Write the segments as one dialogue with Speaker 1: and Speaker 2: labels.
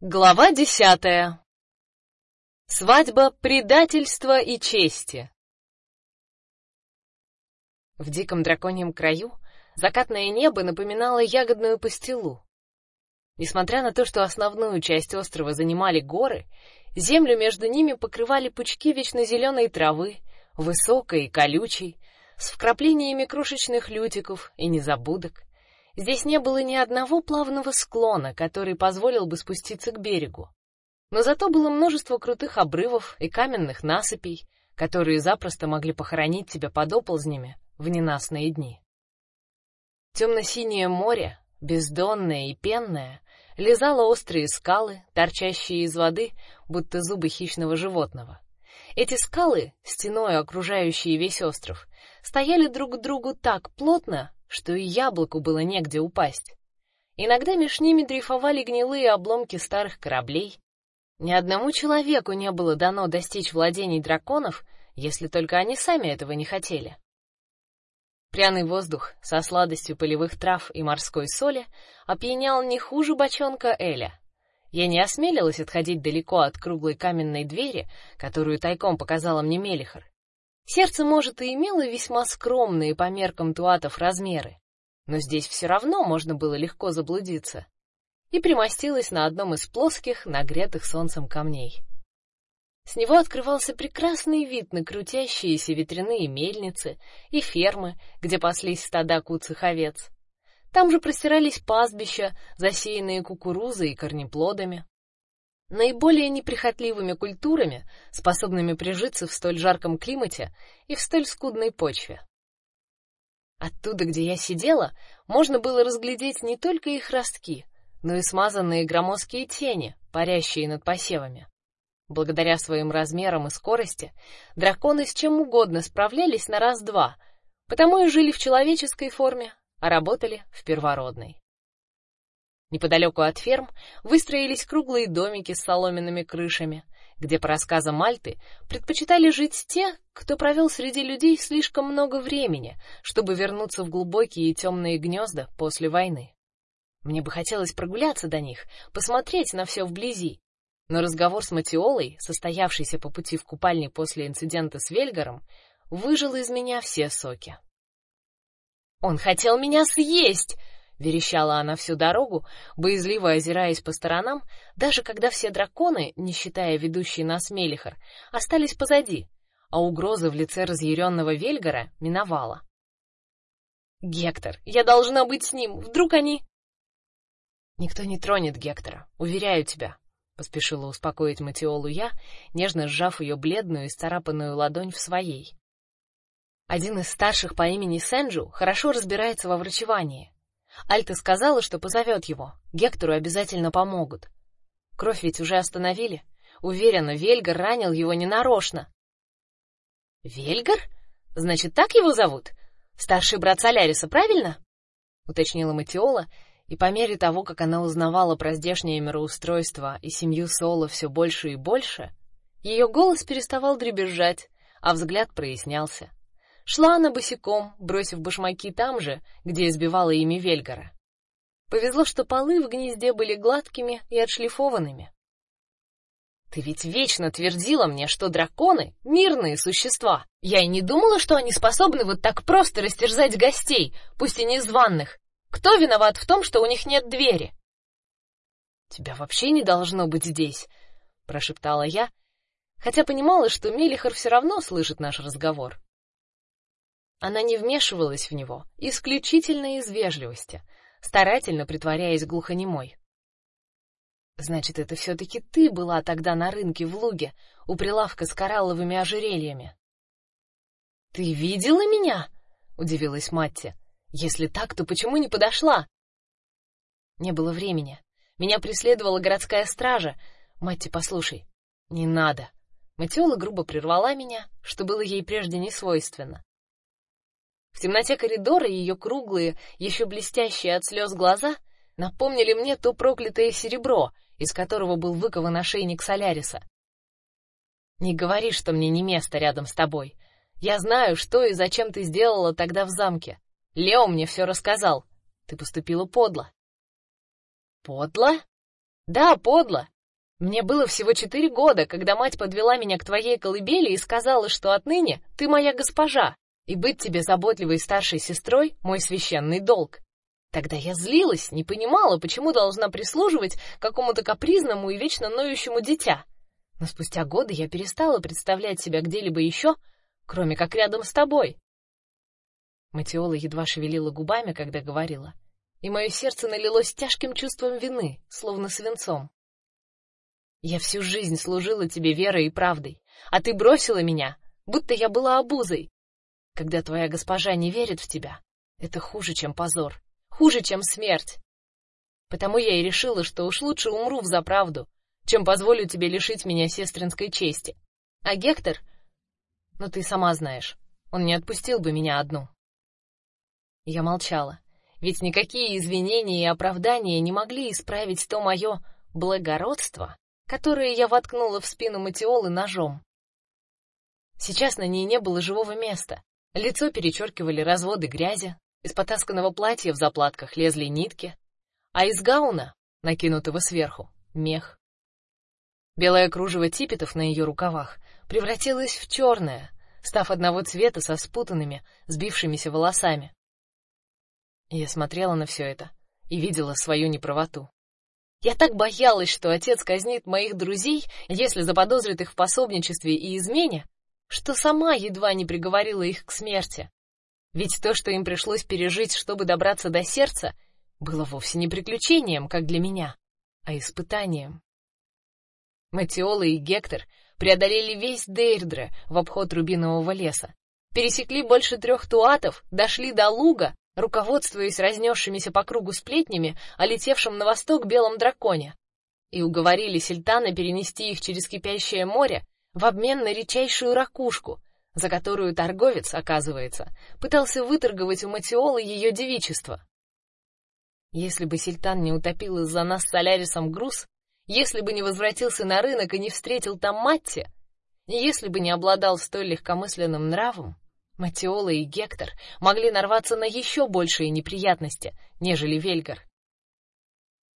Speaker 1: Глава десятая. Свадьба предательства и чести. В диком драконьем краю закатное небо напоминало ягодную пастилу. Несмотря на то, что основную часть острова занимали горы, землю между ними покрывали пучки вечно зеленой травы, высокой и колючей, с вкраплениями крошечных лютиков и незабудок. Здесь не было ни одного плавного склона, который позволил бы спуститься к берегу. Но зато было множество крутых обрывов и каменных насыпей, которые запросто могли похоронить тебя под оползнями в ненастные дни. Темно-синее море, бездонное и пенное, лизало острые скалы, торчащие из воды, будто зубы хищного животного. Эти скалы, стеной окружающие весь остров, стояли друг к другу так плотно, что и яблоку было негде упасть. Иногда меж ними дрейфовали гнилые обломки старых кораблей. Ни одному человеку не было дано достичь владений драконов, если только они сами этого не хотели. Пряный воздух со сладостью полевых трав и морской соли опьянял не хуже бочонка Эля. Я не осмелилась отходить далеко от круглой каменной двери, которую тайком показала мне Мелихар. Сердце, может, и имело весьма скромные по меркам туатов размеры, но здесь все равно можно было легко заблудиться. И примостилась на одном из плоских, нагретых солнцем камней. С него открывался прекрасный вид на крутящиеся ветряные мельницы и фермы, где паслись стада куцых овец. Там же простирались пастбища, засеянные кукурузой и корнеплодами. Наиболее неприхотливыми культурами, способными прижиться в столь жарком климате и в столь скудной почве. Оттуда, где я сидела, можно было разглядеть не только их ростки, но и смазанные громоздкие тени, парящие над посевами. Благодаря своим размерам и скорости драконы с чем угодно справлялись на раз-два, потому и жили в человеческой форме, а работали в первородной. Неподалеку от ферм выстроились круглые домики с соломенными крышами, где по рассказам Мальты предпочитали жить те, кто провел среди людей слишком много времени, чтобы вернуться в глубокие и темные гнезда после войны. Мне бы хотелось прогуляться до них, посмотреть на все вблизи. Но разговор с Матиолой, состоявшийся по пути в купальне после инцидента с Вельгаром, выжил из меня все соки. Он хотел меня съесть, верещала она всю дорогу, боязливо озираясь по сторонам, даже когда все драконы, не считая ведущей нас Мелихар, остались позади, а угроза в лице разъяренного Вельгара миновала. Гектор, я должна быть с ним. Вдруг они Никто не тронет Гектора, уверяю тебя, поспешила успокоить Матиолу я, нежно сжав ее бледную и царапанную ладонь в своей. Один из старших по имени Сенджу хорошо разбирается во врачевании. Альта сказала, что позовет его. Гектору обязательно помогут. Кровь ведь уже остановили. Уверена, Вельгар ранил его ненарочно. Вельгар? Значит, так его зовут? Старший брат Соляриса, правильно? уточнила Матиола, и по мере того, как она узнавала про здешнее мироустройство и семью Соло все больше и больше, ее голос переставал дребезжать, а взгляд прояснялся. Шла она босиком, бросив башмаки там же, где избивала ими Вельгара. Повезло, что полы в гнезде были гладкими и отшлифованными. Ты ведь вечно твердила мне, что драконы мирные существа. Я и не думала, что они способны вот так просто растерзать гостей, пусть и незваных. Кто виноват в том, что у них нет двери? Тебя вообще не должно быть здесь, прошептала я, хотя понимала, что Мелихар все равно слышит наш разговор. Она не вмешивалась в него, исключительно из вежливости, старательно притворяясь глухонемой. Значит, это все таки ты была тогда на рынке в Луге, у прилавка с коралловыми ожерельями. Ты видела меня? удивилась Матти. Если так, то почему не подошла? Не было времени. Меня преследовала городская стража. Матти, послушай. Не надо. Матиола грубо прервала меня, что было ей прежде не свойственно. В темноте коридора ее круглые, еще блестящие от слез глаза напомнили мне то проклятое серебро, из которого был выкован ошейник Соляриса. Не говори, что мне не место рядом с тобой. Я знаю, что и зачем ты сделала тогда в замке. Лео мне все рассказал. Ты поступила подло. Подло? Да, подло. Мне было всего четыре года, когда мать подвела меня к твоей колыбели и сказала, что отныне ты моя госпожа, и быть тебе заботливой старшей сестрой мой священный долг. Тогда я злилась, не понимала, почему должна прислуживать какому-то капризному и вечно ноющему дитя. Но спустя годы я перестала представлять себя где-либо еще, кроме как рядом с тобой. Матиола едва шевелила губами, когда говорила, и мое сердце налилось тяжким чувством вины, словно свинцом. Я всю жизнь служила тебе верой и правдой, а ты бросила меня, будто я была обузой. Когда твоя госпожа не верит в тебя, это хуже, чем позор хуже, чем смерть. Потому я и решила, что уж лучше умру в заправду, чем позволю тебе лишить меня сестринской чести. А Гектор, ну ты сама знаешь, он не отпустил бы меня одну. Я молчала, ведь никакие извинения и оправдания не могли исправить то мое благородство, которое я воткнула в спину Матиолы ножом. Сейчас на ней не было живого места. Лицо перечеркивали разводы грязи, из потасканного платья в заплатках лезли нитки, а из гауна, накинутого сверху, мех. Белое кружево типетов на ее рукавах превратилось в черное, став одного цвета со спутанными, сбившимися волосами. Я смотрела на все это и видела свою неправоту. Я так боялась, что отец казнит моих друзей, если заподозрит их в пособничестве и измене, что сама едва не приговорила их к смерти. Ведь то, что им пришлось пережить, чтобы добраться до сердца, было вовсе не приключением, как для меня, а испытанием. Матиола и Гектор преодолели весь Дейрдре в обход рубинового леса, пересекли больше трех туатов, дошли до луга, руководствуясь разнесшимися по кругу сплетнями о летевшем на восток белом драконе, и уговорили Сельтана перенести их через кипящее море в обмен на редчайшую ракушку, за которую торговец, оказывается, пытался выторговать у Матиолы ее девичество. Если бы Сильтан не утопил из-за нас Солярисом груз, если бы не возвратился на рынок и не встретил там Матти, если бы не обладал столь легкомысленным нравом, Матиола и Гектор могли нарваться на еще большие неприятности, нежели Вельгар.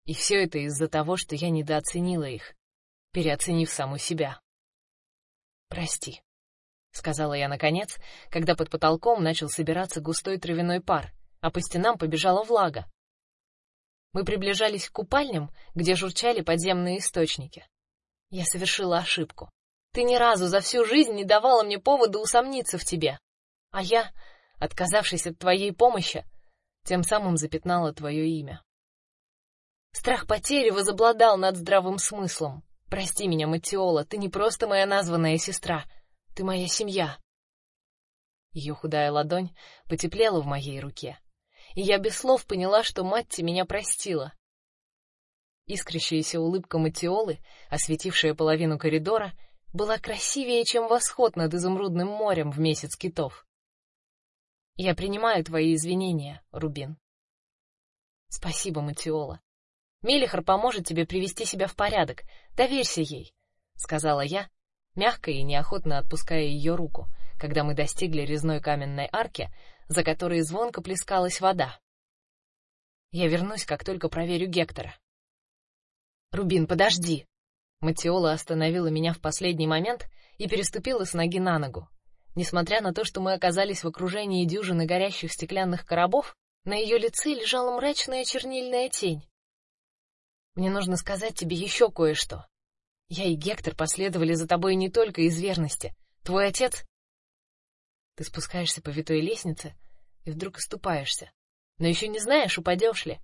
Speaker 1: И все это из-за того, что я недооценила их, переоценив саму себя. Прости сказала я наконец, когда под потолком начал собираться густой травяной пар, а по стенам побежала влага. Мы приближались к купальням, где журчали подземные источники. Я совершила ошибку. Ты ни разу за всю жизнь не давала мне повода усомниться в тебе, а я, отказавшись от твоей помощи, тем самым запятнала твое имя. Страх потери возобладал над здравым смыслом. Прости меня, Матиола, ты не просто моя названная сестра, ты моя семья. Ее худая ладонь потеплела в моей руке, и я без слов поняла, что Матти меня простила. Искрящаяся улыбка Матиолы, осветившая половину коридора, была красивее, чем восход над изумрудным морем в месяц китов. Я принимаю твои извинения, Рубин. Спасибо, Матиола. Мелихар поможет тебе привести себя в порядок. Доверься ей, сказала я, мягко и неохотно отпуская ее руку, когда мы достигли резной каменной арки, за которой звонко плескалась вода. Я вернусь, как только проверю Гектора. Рубин, подожди. Матиола остановила меня в последний момент и переступила с ноги на ногу. Несмотря на то, что мы оказались в окружении дюжины горящих стеклянных коробов, на ее лице лежала мрачная чернильная тень. Мне нужно сказать тебе еще кое-что. Я и Гектор последовали за тобой не только из верности. Твой отец Ты спускаешься по витой лестнице и вдруг оступаешься. Но еще не знаешь, упадешь ли.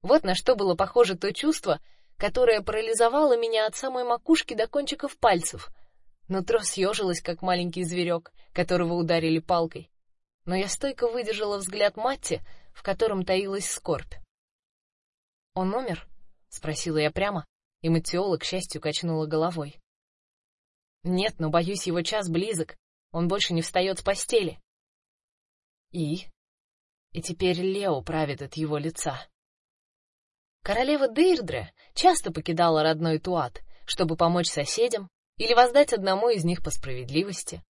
Speaker 1: Вот на что было похоже то чувство, которое парализовало меня от самой макушки до кончиков пальцев. Нутро съежилось, как маленький зверек, которого ударили палкой. Но я стойко выдержала взгляд Матти, в котором таилась скорбь. Он умер? Спросила я прямо, и Матиола, к счастью, качнула головой. Нет, но боюсь, его час близок. Он больше не встает с постели. И и теперь Лео правит от его лица. Королева Дейрдре часто покидала родной Туат, чтобы помочь соседям или воздать одному из них по справедливости.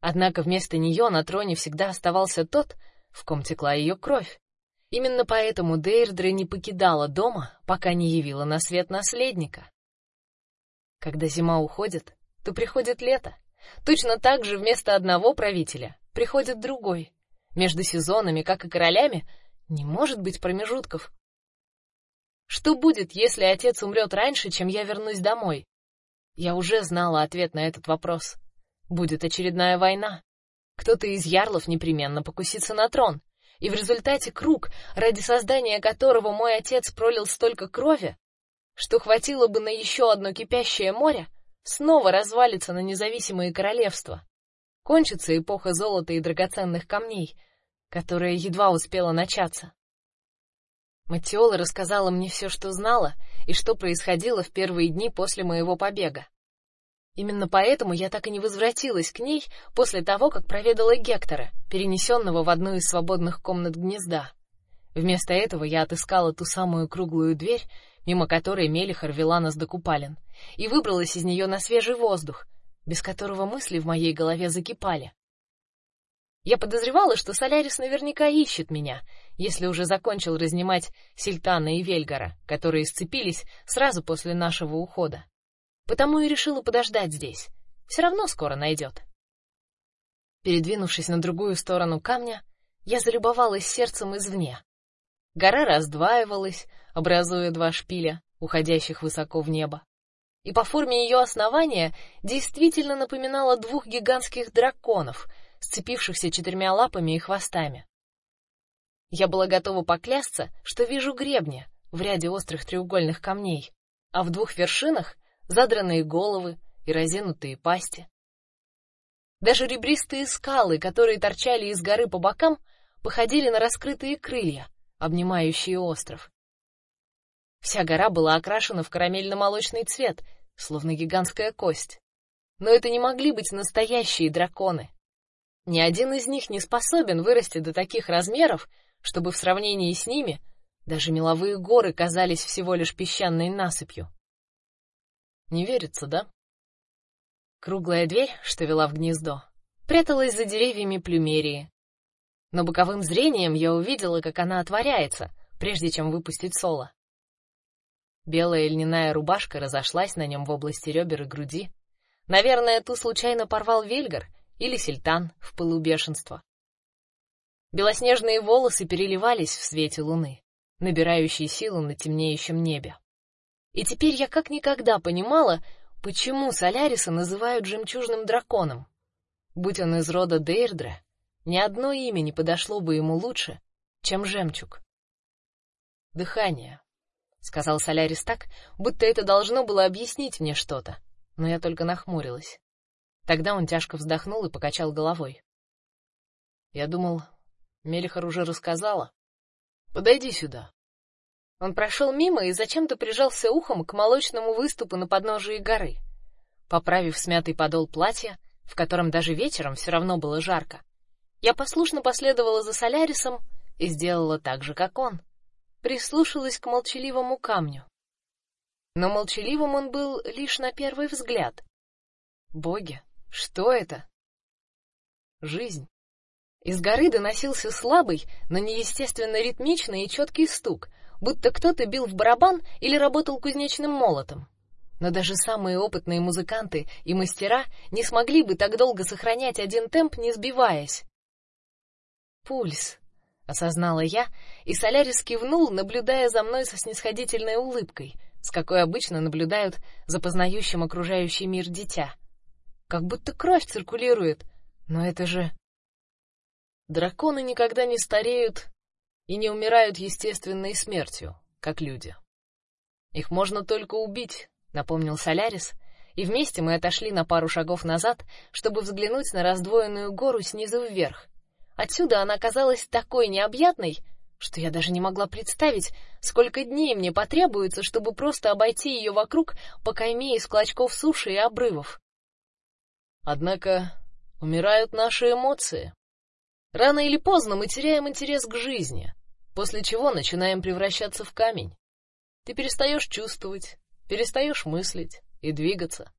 Speaker 1: Однако вместо нее на троне всегда оставался тот, в ком текла ее кровь. Именно поэтому Дейрдре не покидала дома, пока не явила на свет наследника. Когда зима уходит, то приходит лето. Точно так же вместо одного правителя приходит другой. Между сезонами, как и королями, не может быть промежутков. Что будет, если отец умрет раньше, чем я вернусь домой? Я уже знала ответ на этот вопрос. Будет очередная война. Кто-то из ярлов непременно покусится на трон, и в результате круг, ради создания которого мой отец пролил столько крови, что хватило бы на еще одно кипящее море, снова развалится на независимые королевства. Кончится эпоха золота и драгоценных камней, которая едва успела начаться. Матиола рассказала мне все, что знала, и что происходило в первые дни после моего побега. Именно поэтому я так и не возвратилась к ней после того, как проведала Гектора, перенесенного в одну из свободных комнат гнезда. Вместо этого я отыскала ту самую круглую дверь, мимо которой Мелихар вела нас до купалин, и выбралась из нее на свежий воздух, без которого мысли в моей голове закипали. Я подозревала, что Солярис наверняка ищет меня, если уже закончил разнимать Сильтана и Вельгара, которые сцепились сразу после нашего ухода. Потому и решила подождать здесь. Все равно скоро найдет. Передвинувшись на другую сторону камня, я залюбовалась сердцем извне. Гора раздваивалась, образуя два шпиля, уходящих высоко в небо. И по форме ее основания действительно напоминала двух гигантских драконов — сцепившихся четырьмя лапами и хвостами. Я была готова поклясться, что вижу гребни в ряде острых треугольных камней, а в двух вершинах задранные головы и разинутые пасти. Даже ребристые скалы, которые торчали из горы по бокам, походили на раскрытые крылья, обнимающие остров. Вся гора была окрашена в карамельно-молочный цвет, словно гигантская кость. Но это не могли быть настоящие драконы. Ни один из них не способен вырасти до таких размеров, чтобы в сравнении с ними даже меловые горы казались всего лишь песчаной насыпью. Не верится, да? Круглая дверь, что вела в гнездо, пряталась за деревьями плюмерии. Но боковым зрением я увидела, как она отворяется, прежде чем выпустить соло. Белая льняная рубашка разошлась на нем в области ребер и груди. Наверное, ту случайно порвал Вельгар или Сельтан в пылу бешенства. Белоснежные волосы переливались в свете луны, набирающей силу на темнеющем небе. И теперь я как никогда понимала, почему Соляриса называют жемчужным драконом. Будь он из рода Дейрдре, ни одно имя не подошло бы ему лучше, чем жемчуг. Дыхание, сказал Солярис так, будто это должно было объяснить мне что-то, но я только нахмурилась. Тогда он тяжко вздохнул и покачал головой. Я думал, Мелихар уже рассказала. Подойди сюда. Он прошел мимо и зачем-то прижался ухом к молочному выступу на подножии горы. Поправив смятый подол платья, в котором даже вечером все равно было жарко, я послушно последовала за Солярисом и сделала так же, как он. Прислушалась к молчаливому камню. Но молчаливым он был лишь на первый взгляд. Боги, что это? Жизнь. Из горы доносился слабый, но неестественно ритмичный и четкий стук, будто кто-то бил в барабан или работал кузнечным молотом. Но даже самые опытные музыканты и мастера не смогли бы так долго сохранять один темп, не сбиваясь. Пульс, осознала я, и Солярис кивнул, наблюдая за мной со снисходительной улыбкой, с какой обычно наблюдают за познающим окружающий мир дитя как будто кровь циркулирует. Но это же драконы никогда не стареют и не умирают естественной смертью, как люди. Их можно только убить, напомнил Солярис, и вместе мы отошли на пару шагов назад, чтобы взглянуть на раздвоенную гору снизу вверх. Отсюда она казалась такой необъятной, что я даже не могла представить, сколько дней мне потребуется, чтобы просто обойти ее вокруг по кайме из клочков суши и обрывов. Однако умирают наши эмоции. Рано или поздно мы теряем интерес к жизни, после чего начинаем превращаться в камень. Ты перестаешь чувствовать, перестаешь мыслить и двигаться,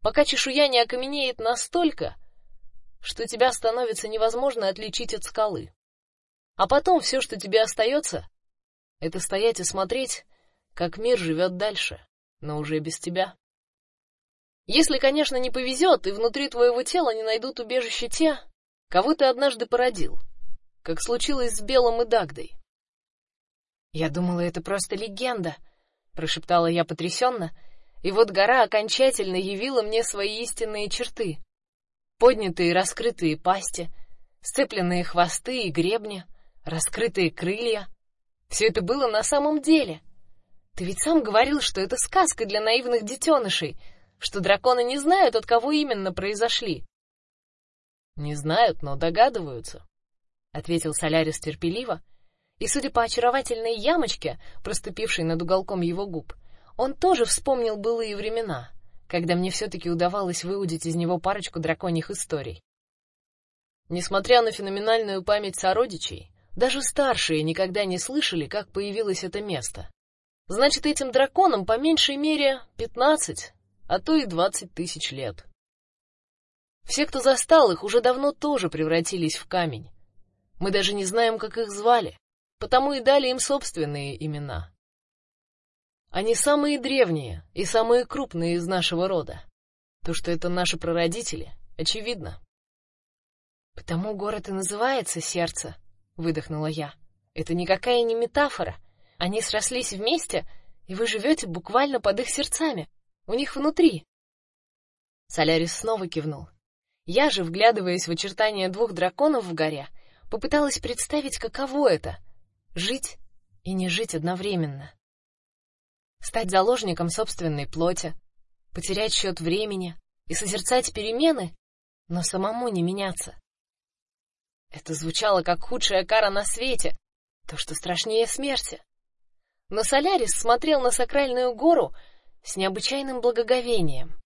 Speaker 1: пока чешуя не окаменеет настолько, что тебя становится невозможно отличить от скалы. А потом все, что тебе остается, это стоять и смотреть, как мир живет дальше, но уже без тебя. Если, конечно, не повезет, и внутри твоего тела не найдут убежище те, кого ты однажды породил, как случилось с Белым и Дагдой. Я думала, это просто легенда, прошептала я потрясенно, и вот гора окончательно явила мне свои истинные черты: поднятые и раскрытые пасти, сцепленные хвосты и гребни, раскрытые крылья. Все это было на самом деле. Ты ведь сам говорил, что это сказка для наивных детенышей, что драконы не знают, от кого именно произошли. Не знают, но догадываются, ответил Солярис терпеливо, и, судя по очаровательной ямочке, проступившей над уголком его губ, он тоже вспомнил былые времена, когда мне все-таки удавалось выудить из него парочку драконьих историй. Несмотря на феноменальную память сородичей, даже старшие никогда не слышали, как появилось это место. Значит, этим драконам по меньшей мере пятнадцать, а то и двадцать тысяч лет. Все, кто застал их, уже давно тоже превратились в камень. Мы даже не знаем, как их звали, потому и дали им собственные имена. Они самые древние и самые крупные из нашего рода. То, что это наши прародители, очевидно. Потому город и называется Сердце, выдохнула я. Это никакая не метафора. Они срослись вместе, и вы живете буквально под их сердцами, у них внутри. Солярис снова кивнул. Я же, вглядываясь в очертания двух драконов в горе, попыталась представить, каково это жить и не жить одновременно. Стать заложником собственной плоти, потерять счет времени и созерцать перемены, но самому не меняться. Это звучало как худшая кара на свете, то, что страшнее смерти. Но Солярис смотрел на сакральную гору с необычайным благоговением.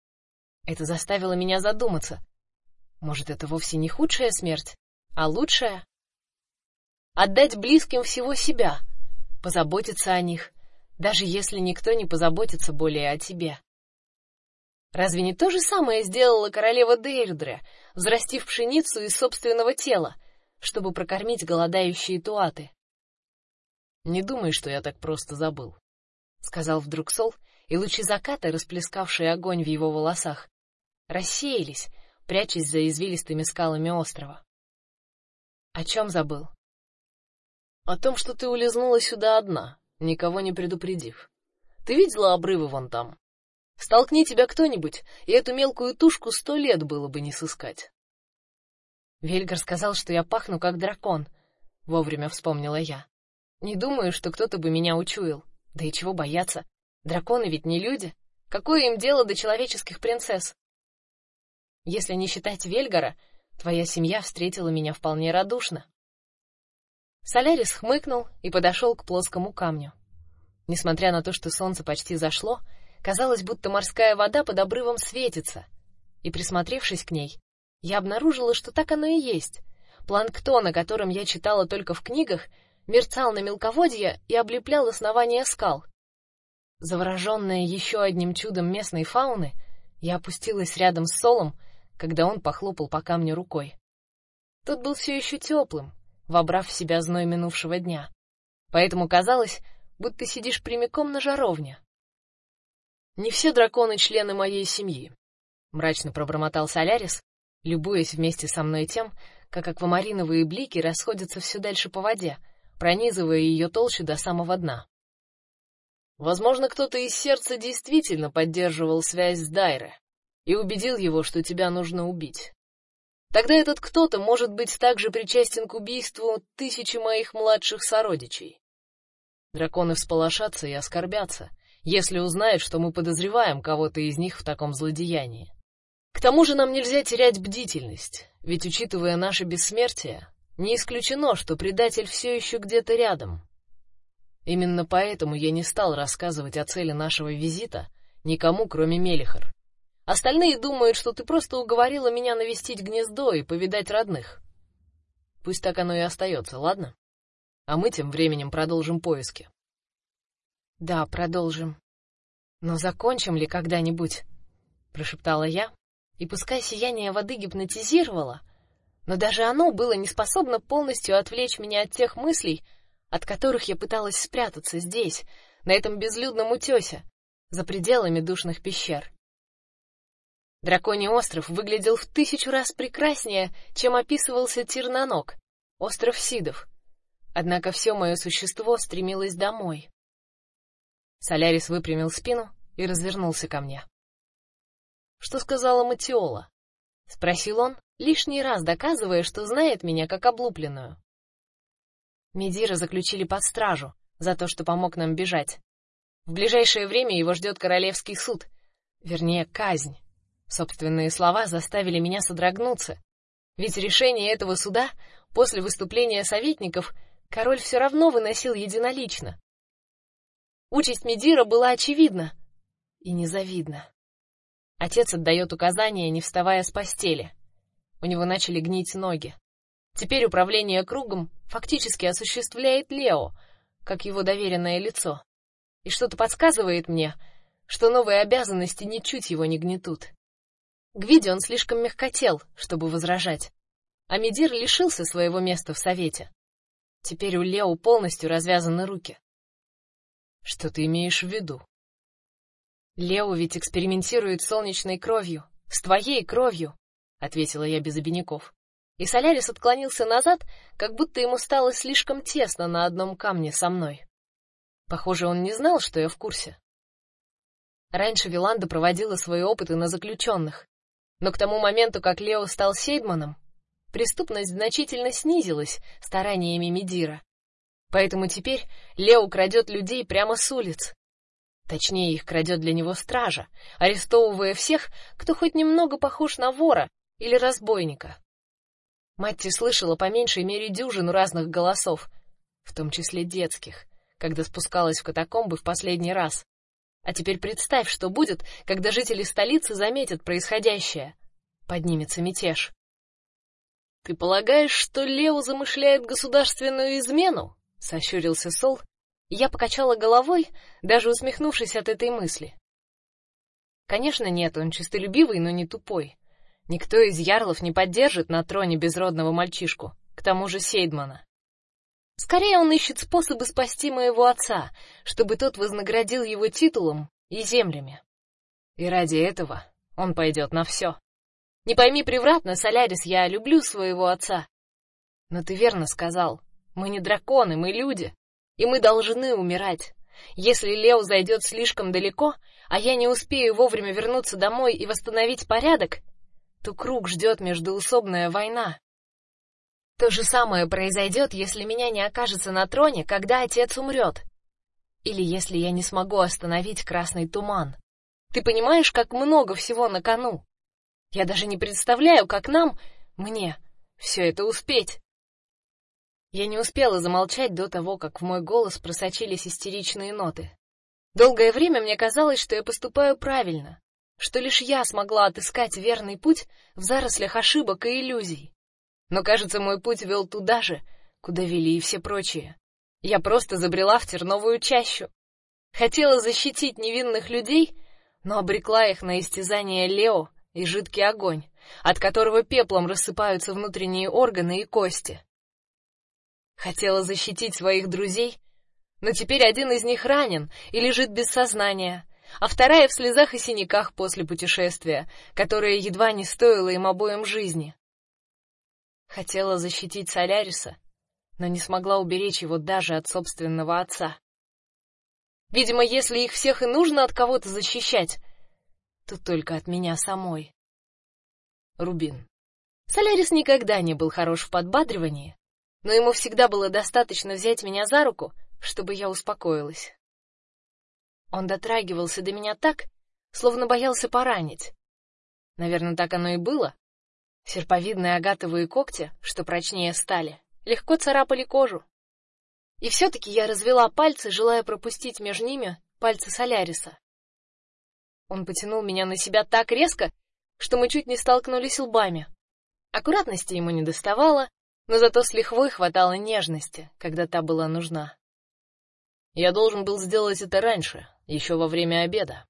Speaker 1: Это заставило меня задуматься. Может, это вовсе не худшая смерть, а лучшая? Отдать близким всего себя, позаботиться о них, даже если никто не позаботится более о тебе. Разве не то же самое сделала королева Дейрдре, взрастив пшеницу из собственного тела, чтобы прокормить голодающие туаты. Не думай, что я так просто забыл, сказал вдруг Сол, и лучи заката, расплескавшие огонь в его волосах, рассеялись, прячась за извилистыми скалами острова. О чем забыл? О том, что ты улизнула сюда одна, никого не предупредив. Ты видела обрывы вон там? Столкни тебя кто-нибудь, и эту мелкую тушку сто лет было бы не сыскать. Вельгар сказал, что я пахну как дракон. Вовремя вспомнила я. Не думаю, что кто-то бы меня учуял. Да и чего бояться? Драконы ведь не люди. Какое им дело до человеческих принцесс? Если не считать Вельгара, твоя семья встретила меня вполне радушно. Солярис хмыкнул и подошел к плоскому камню. Несмотря на то, что солнце почти зашло, казалось, будто морская вода под обрывом светится. И присмотревшись к ней, я обнаружила, что так оно и есть. Планктон, о котором я читала только в книгах, мерцал на мелководье и облеплял основания скал. Завороженная еще одним чудом местной фауны, я опустилась рядом с Солом, когда он похлопал по камню рукой. Тот был все еще теплым, вобрав в себя зной минувшего дня. Поэтому казалось, будто сидишь прямиком на жаровне. Не все драконы члены моей семьи, мрачно пробормотал Солярис, любуясь вместе со мной тем, как аквамариновые блики расходятся все дальше по воде, пронизывая ее толщу до самого дна. Возможно, кто-то из сердца действительно поддерживал связь с Дайре и убедил его, что тебя нужно убить. Тогда этот кто-то может быть также причастен к убийству тысячи моих младших сородичей. Драконы всполошатся и оскорбятся, если узнают, что мы подозреваем кого-то из них в таком злодеянии. К тому же нам нельзя терять бдительность, ведь учитывая наше бессмертие, не исключено, что предатель все еще где-то рядом. Именно поэтому я не стал рассказывать о цели нашего визита никому, кроме Мелихар. Остальные думают, что ты просто уговорила меня навестить гнездо и повидать родных. Пусть так оно и остается, ладно? А мы тем временем продолжим поиски. Да, продолжим. Но закончим ли когда-нибудь? прошептала я, и пускай сияние воды гипнотизировало, но даже оно было не способно полностью отвлечь меня от тех мыслей, от которых я пыталась спрятаться здесь, на этом безлюдном утёсе, за пределами душных пещер. Драконий остров выглядел в тысячу раз прекраснее, чем описывался Тирнанок, остров Сидов. Однако все мое существо стремилось домой. Солярис выпрямил спину и развернулся ко мне. Что сказала Матиола? спросил он, лишний раз доказывая, что знает меня как облупленную. Медира заключили под стражу за то, что помог нам бежать. В ближайшее время его ждет королевский суд, вернее, казнь. Собственные слова заставили меня содрогнуться, ведь решение этого суда после выступления советников король все равно выносил единолично. Участь Медира была очевидна и незавидна. Отец отдает указания, не вставая с постели. У него начали гнить ноги. Теперь управление кругом фактически осуществляет Лео, как его доверенное лицо. И что-то подсказывает мне, что новые обязанности ничуть его не гнетут. Гвиди он слишком мягкотел, чтобы возражать. А Медир лишился своего места в совете. Теперь у Лео полностью развязаны руки. Что ты имеешь в виду? Лео ведь экспериментирует с солнечной кровью, с твоей кровью, ответила я без обиняков. И Солярис отклонился назад, как будто ему стало слишком тесно на одном камне со мной. Похоже, он не знал, что я в курсе. Раньше Виланда проводила свои опыты на заключенных, но к тому моменту, как Лео стал Сейдманом, преступность значительно снизилась стараниями Медира. Поэтому теперь Лео крадет людей прямо с улиц. Точнее, их крадет для него стража, арестовывая всех, кто хоть немного похож на вора или разбойника. Матти слышала по меньшей мере дюжину разных голосов, в том числе детских, когда спускалась в катакомбы в последний раз. А теперь представь, что будет, когда жители столицы заметят происходящее. Поднимется мятеж. Ты полагаешь, что Лео замышляет государственную измену? сощурился Сол. Я покачала головой, даже усмехнувшись от этой мысли. Конечно, нет, он честолюбивый, но не тупой. Никто из ярлов не поддержит на троне безродного мальчишку, к тому же Сейдмана. Скорее он ищет способы спасти моего отца, чтобы тот вознаградил его титулом и землями. И ради этого он пойдет на все. Не пойми превратно, Солярис, я люблю своего отца. Но ты верно сказал. Мы не драконы, мы люди, и мы должны умирать. Если Лео зайдет слишком далеко, а я не успею вовремя вернуться домой и восстановить порядок, то круг ждет междоусобная война. То же самое произойдет, если меня не окажется на троне, когда отец умрет. Или если я не смогу остановить красный туман. Ты понимаешь, как много всего на кону? Я даже не представляю, как нам, мне, все это успеть. Я не успела замолчать до того, как в мой голос просочились истеричные ноты. Долгое время мне казалось, что я поступаю правильно, что лишь я смогла отыскать верный путь в зарослях ошибок и иллюзий. Но, кажется, мой путь вел туда же, куда вели и все прочие. Я просто забрела в терновую чащу. Хотела защитить невинных людей, но обрекла их на истязание Лео и жидкий огонь, от которого пеплом рассыпаются внутренние органы и кости. Хотела защитить своих друзей, но теперь один из них ранен и лежит без сознания, а вторая в слезах и синяках после путешествия, которое едва не стоило им обоим жизни. Хотела защитить Соляриса, но не смогла уберечь его даже от собственного отца. Видимо, если их всех и нужно от кого-то защищать, то только от меня самой. Рубин. Солярис никогда не был хорош в подбадривании, но ему всегда было достаточно взять меня за руку, чтобы я успокоилась. Он дотрагивался до меня так, словно боялся поранить. Наверное, так оно и было. Серповидные агатовые когти, что прочнее стали, легко царапали кожу. И все таки я развела пальцы, желая пропустить между ними пальцы Соляриса. Он потянул меня на себя так резко, что мы чуть не столкнулись лбами. Аккуратности ему не доставало, но зато с лихвой хватало нежности, когда та была нужна. Я должен был сделать это раньше, еще во время обеда,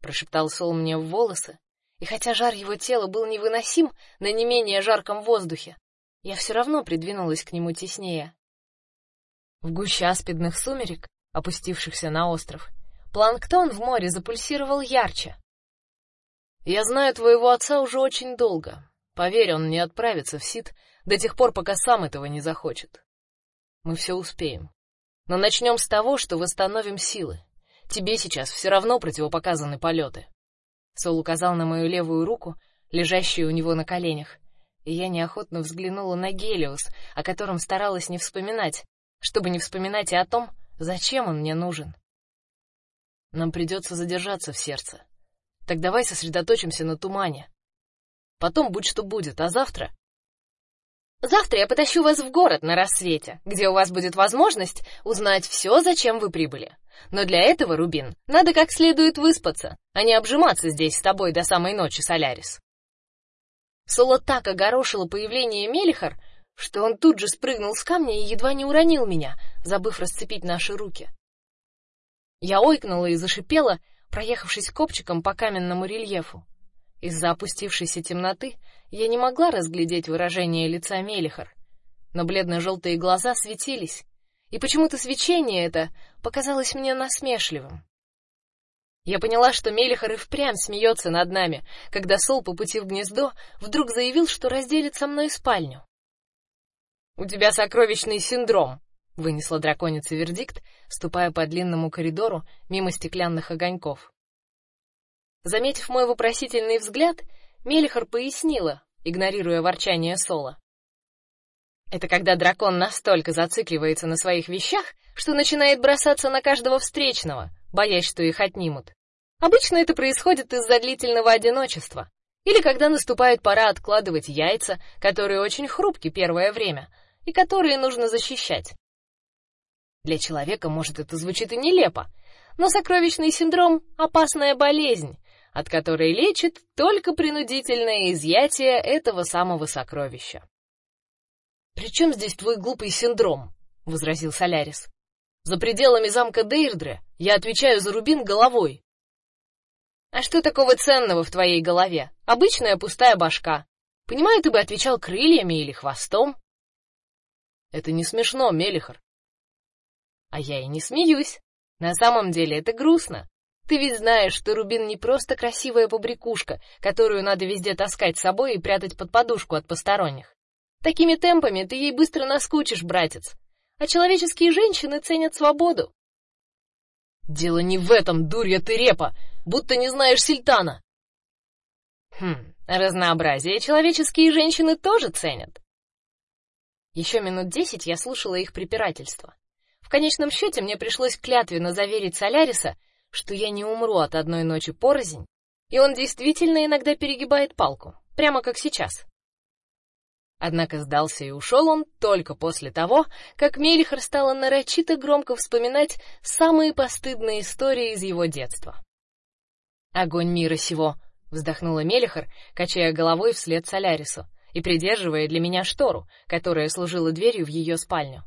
Speaker 1: прошептал Сол мне в волосы, и хотя жар его тела был невыносим на не менее жарком воздухе, я все равно придвинулась к нему теснее. В гуще аспидных сумерек, опустившихся на остров, планктон в море запульсировал ярче. Я знаю твоего отца уже очень долго. Поверь, он не отправится в Сид до тех пор, пока сам этого не захочет. Мы все успеем. Но начнем с того, что восстановим силы. Тебе сейчас все равно противопоказаны полеты. Сол указал на мою левую руку, лежащую у него на коленях, и я неохотно взглянула на Гелиос, о котором старалась не вспоминать, чтобы не вспоминать и о том, зачем он мне нужен. Нам придется задержаться в сердце. Так давай сосредоточимся на тумане. Потом будь что будет, а завтра
Speaker 2: Завтра я потащу вас в город на рассвете, где у вас будет возможность узнать все, зачем вы прибыли. Но для этого, Рубин, надо как следует выспаться, а не обжиматься здесь с тобой до самой ночи, Солярис. Соло так огорошило появление Мелихар, что он тут же спрыгнул с камня и едва не уронил меня, забыв расцепить наши руки. Я ойкнула и зашипела, проехавшись копчиком по каменному рельефу. Из-за опустившейся темноты я не могла разглядеть выражение лица Мелихар, но бледно-желтые глаза светились, и почему-то свечение это показалось мне насмешливым. Я поняла, что Мелихар и впрямь смеется над нами, когда Сол по пути в гнездо вдруг заявил, что разделит со мной спальню. У тебя сокровищный синдром, вынесла драконица вердикт, ступая по длинному коридору мимо стеклянных огоньков. Заметив мой вопросительный взгляд, Мелихар пояснила, игнорируя ворчание Сола. Это когда дракон настолько зацикливается на своих вещах, что начинает бросаться на каждого встречного, боясь, что их отнимут. Обычно это происходит из-за длительного одиночества, или когда наступает пора откладывать яйца, которые очень хрупки первое время и которые нужно защищать. Для человека, может, это звучит и нелепо, но сокровищный синдром опасная болезнь, от которой лечит только принудительное изъятие этого самого сокровища. Причем здесь твой глупый синдром, возразил Солярис. За пределами замка Дейрдре я отвечаю за рубин головой. А что такого ценного в твоей голове? Обычная пустая башка. Понимаю, ты бы отвечал крыльями или хвостом. Это не смешно, Мелихар. А я и не смеюсь. На самом деле это грустно. Ты ведь знаешь, что рубин не просто красивая побрякушка, которую надо везде таскать с собой и прятать под подушку от посторонних. Такими темпами ты ей быстро наскучишь, братец. А человеческие женщины ценят свободу. Дело не в этом, дурья ты репа, будто не знаешь Сильтана. Хм, разнообразие человеческие женщины тоже ценят. Еще минут десять я слушала их препирательство. В конечном счете мне пришлось клятвенно заверить Соляриса, что я не умру от одной ночи порознь, и он действительно иногда перегибает палку, прямо как сейчас. Однако сдался и ушел он только после того, как Мелихар стала нарочито громко вспоминать самые постыдные истории из его детства. Огонь мира сего, вздохнула Мелихар, качая головой вслед Солярису и придерживая для меня штору, которая служила дверью в ее спальню.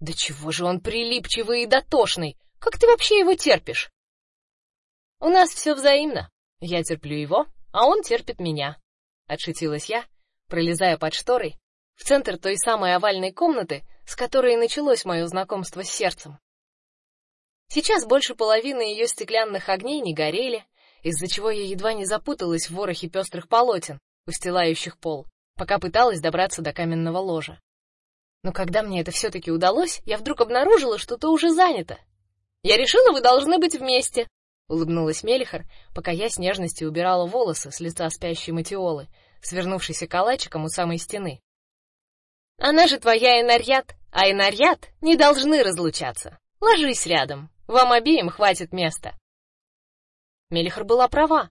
Speaker 2: Да чего же он прилипчивый и дотошный? Как ты вообще его терпишь? У нас все взаимно. Я терплю его, а он терпит меня. Отшутилась я, пролезая под шторой в центр той самой овальной комнаты, с которой началось мое знакомство с сердцем. Сейчас больше половины ее стеклянных огней не горели, из-за чего я едва не запуталась в ворохе пестрых полотен, устилающих пол, пока пыталась добраться до каменного ложа. Но когда мне это все таки удалось, я вдруг обнаружила, что то уже занято. Я решила, вы должны быть вместе, улыбнулась Мелихар, пока я с нежностью убирала волосы с лица спящей Матиолы, свернувшейся калачиком у самой стены. Она же твоя Энарьят, а Энарьят не должны разлучаться. Ложись рядом, вам обеим хватит места. Мелихар была права.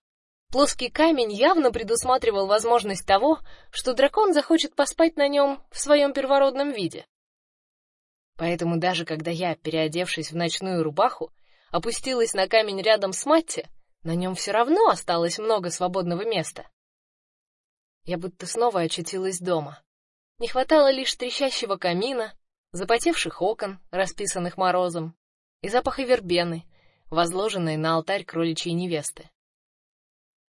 Speaker 2: Плоский камень явно предусматривал возможность того, что дракон захочет поспать на нем в своем первородном виде. Поэтому даже когда я, переодевшись в ночную рубаху, опустилась на камень рядом с Матти, на нем все равно осталось много свободного места. Я будто снова очутилась дома. Не хватало лишь трещащего камина, запотевших окон, расписанных морозом, и запаха вербены, возложенной на алтарь кроличьей невесты.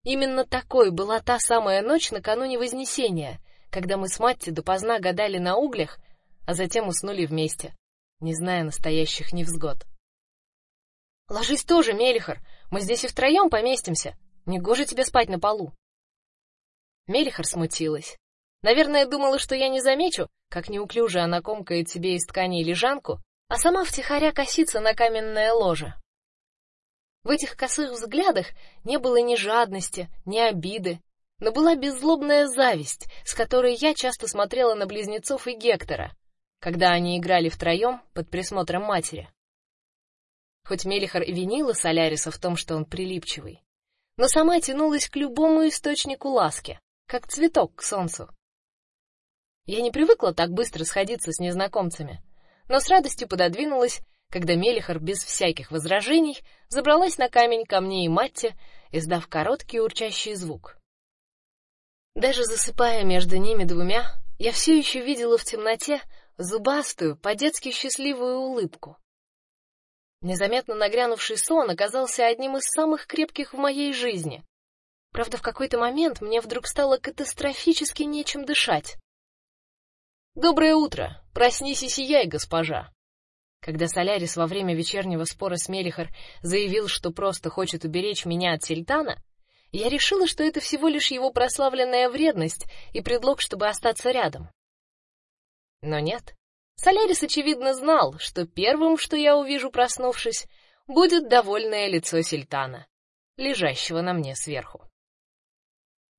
Speaker 2: Именно такой была та самая ночь накануне Вознесения,
Speaker 1: когда мы с Матти допоздна гадали на углях, а затем уснули вместе, не зная настоящих невзгод. Ложись тоже, Мелихар, мы здесь и втроем поместимся. Не гоже тебе спать на полу. Мелихар смутилась. Наверное, думала, что я не замечу, как неуклюже она комкает себе из ткани лежанку, а сама втихаря косится на каменное ложе. В этих косых взглядах не было ни жадности, ни обиды, но была беззлобная зависть, с которой я часто смотрела на близнецов и Гектора, когда они играли втроем под присмотром матери. Хоть Мелихар и винила Соляриса в том, что он прилипчивый, но сама тянулась к любому источнику ласки, как цветок к солнцу. Я не привыкла так быстро сходиться с незнакомцами, но с радостью пододвинулась когда Мелихар без всяких возражений забралась на камень ко мне и Матте, издав короткий урчащий звук. Даже засыпая между ними двумя, я все еще видела в темноте зубастую, по-детски счастливую улыбку. Незаметно нагрянувший сон оказался одним из самых крепких в моей жизни. Правда, в какой-то момент мне вдруг стало катастрофически нечем дышать. Доброе утро. Проснись и сияй, госпожа. Когда Солярис во время вечернего спора с Мелихар заявил, что просто хочет уберечь меня от Сельтана, я решила, что это всего лишь его прославленная вредность и предлог, чтобы остаться рядом. Но нет. Солярис очевидно знал, что первым, что я увижу, проснувшись, будет довольное лицо Сельтана, лежащего на мне сверху.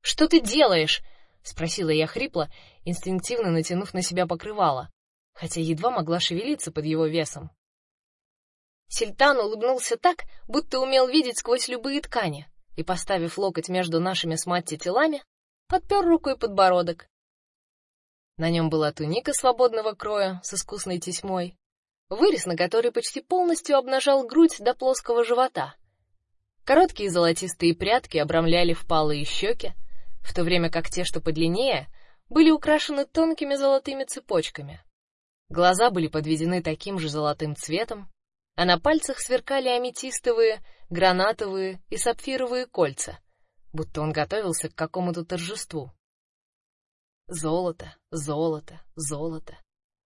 Speaker 1: Что ты делаешь? спросила я хрипло, инстинктивно натянув на себя покрывало хотя едва могла шевелиться под его весом. Сельтан улыбнулся так, будто умел видеть сквозь любые ткани, и поставив локоть между нашими с Матти телами, подпер рукой подбородок. На нем была туника свободного кроя с искусной тесьмой, вырез на который почти полностью обнажал грудь до плоского живота. Короткие золотистые прядки обрамляли впалые щеки, в то время как те, что подлиннее, были украшены тонкими золотыми цепочками. Глаза были подведены таким же золотым цветом, а на пальцах сверкали аметистовые, гранатовые и сапфировые кольца, будто он готовился к какому-то торжеству. Золото, золото, золото.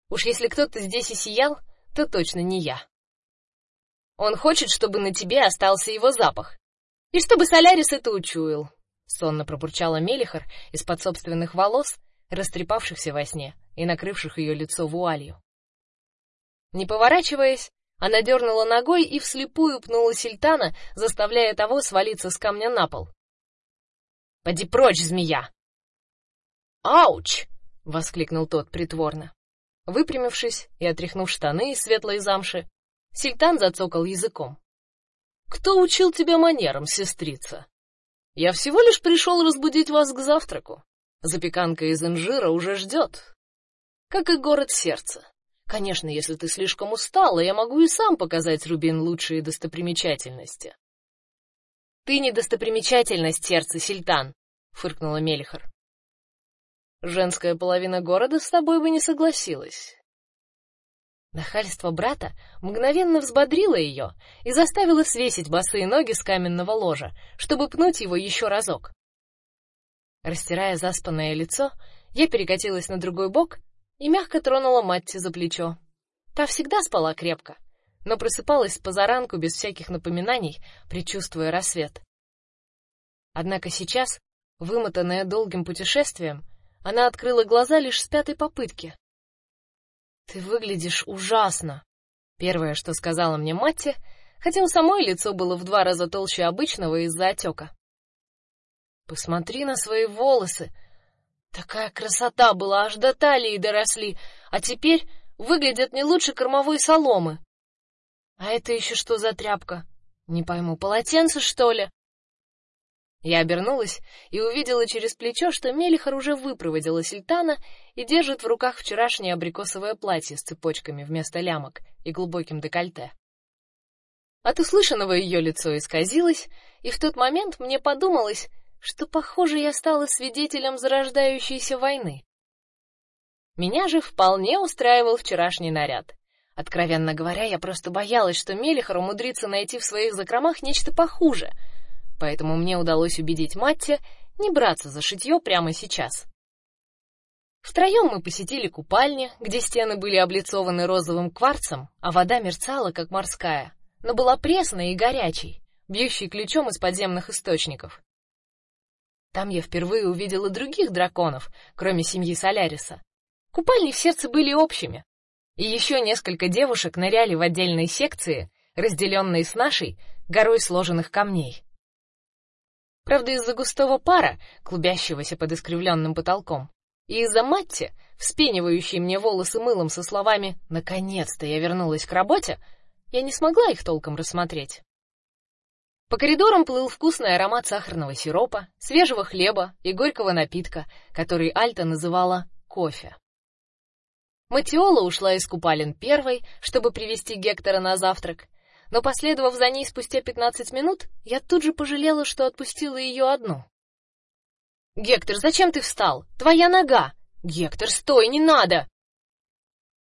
Speaker 1: Уж если кто-то здесь и сиял, то точно не я. Он хочет, чтобы на тебе остался его запах, и чтобы Солярис это учуял. Сонно пробурчала Мелихар из-под собственных волос, растрепавшихся во сне и накрывших ее лицо вуалью. Не поворачиваясь, она дернула ногой и вслепую пнула Сильтана, заставляя того свалиться с камня на пол. «Поди прочь, змея!» «Ауч!» — воскликнул тот притворно. Выпрямившись и отряхнув штаны из светлой замши, Сильтан зацокал языком. «Кто учил тебя манерам, сестрица? Я всего лишь пришел разбудить вас к завтраку. Запеканка из инжира уже ждет, как и город сердца. Конечно, если ты слишком устала, я могу и сам показать Рубин лучшие достопримечательности. Ты не достопримечательность сердца, Сильтан, фыркнула Мелихар. Женская половина города с тобой бы не согласилась. Нахальство брата мгновенно взбодрило ее и заставило свесить босые ноги с каменного ложа, чтобы пнуть его еще разок. Растирая заспанное лицо, я перекатилась на другой бок и мягко тронула Матти за плечо. Та всегда спала крепко, но просыпалась позаранку без всяких напоминаний, предчувствуя рассвет. Однако сейчас, вымотанная долгим путешествием, она открыла глаза лишь с пятой попытки. Ты выглядишь ужасно, первое, что сказала мне Матти, хотя у самой лицо было в два раза толще обычного из-за отека. Посмотри на свои волосы, Такая красота была, аж до талии доросли, а теперь выглядят не лучше кормовой соломы. А это еще что за тряпка? Не пойму, полотенце, что ли? Я обернулась и увидела через плечо, что Мелихар уже выпроводила Сильтана и держит в руках вчерашнее абрикосовое платье с цепочками вместо лямок и глубоким декольте. От услышанного ее лицо исказилось, и в тот момент мне подумалось, что, похоже, я стала свидетелем зарождающейся войны. Меня же вполне устраивал вчерашний наряд. Откровенно говоря, я просто боялась, что Мелихар умудрится найти в своих закромах нечто похуже, поэтому мне удалось убедить Матти не браться за шитье прямо сейчас. Втроем мы посетили купальни, где стены были облицованы розовым кварцем, а вода мерцала как морская, но была пресной и горячей, бьющей ключом из подземных источников. Там я впервые увидела других драконов, кроме семьи Соляриса. Купальни в сердце были общими. И еще несколько девушек ныряли в отдельные секции, разделенные с нашей горой сложенных камней. Правда, из-за густого пара, клубящегося под искривленным потолком, и из-за Матти, вспенивающей мне волосы мылом со словами «наконец-то я вернулась к работе», я не смогла их толком рассмотреть. По коридорам плыл вкусный аромат сахарного сиропа, свежего хлеба и горького напитка, который Альта называла кофе. Матиола ушла из купалин первой, чтобы привести Гектора на завтрак, но последовав за ней спустя 15 минут, я тут же пожалела, что отпустила ее одну. Гектор, зачем ты встал? Твоя нога. Гектор, стой, не надо.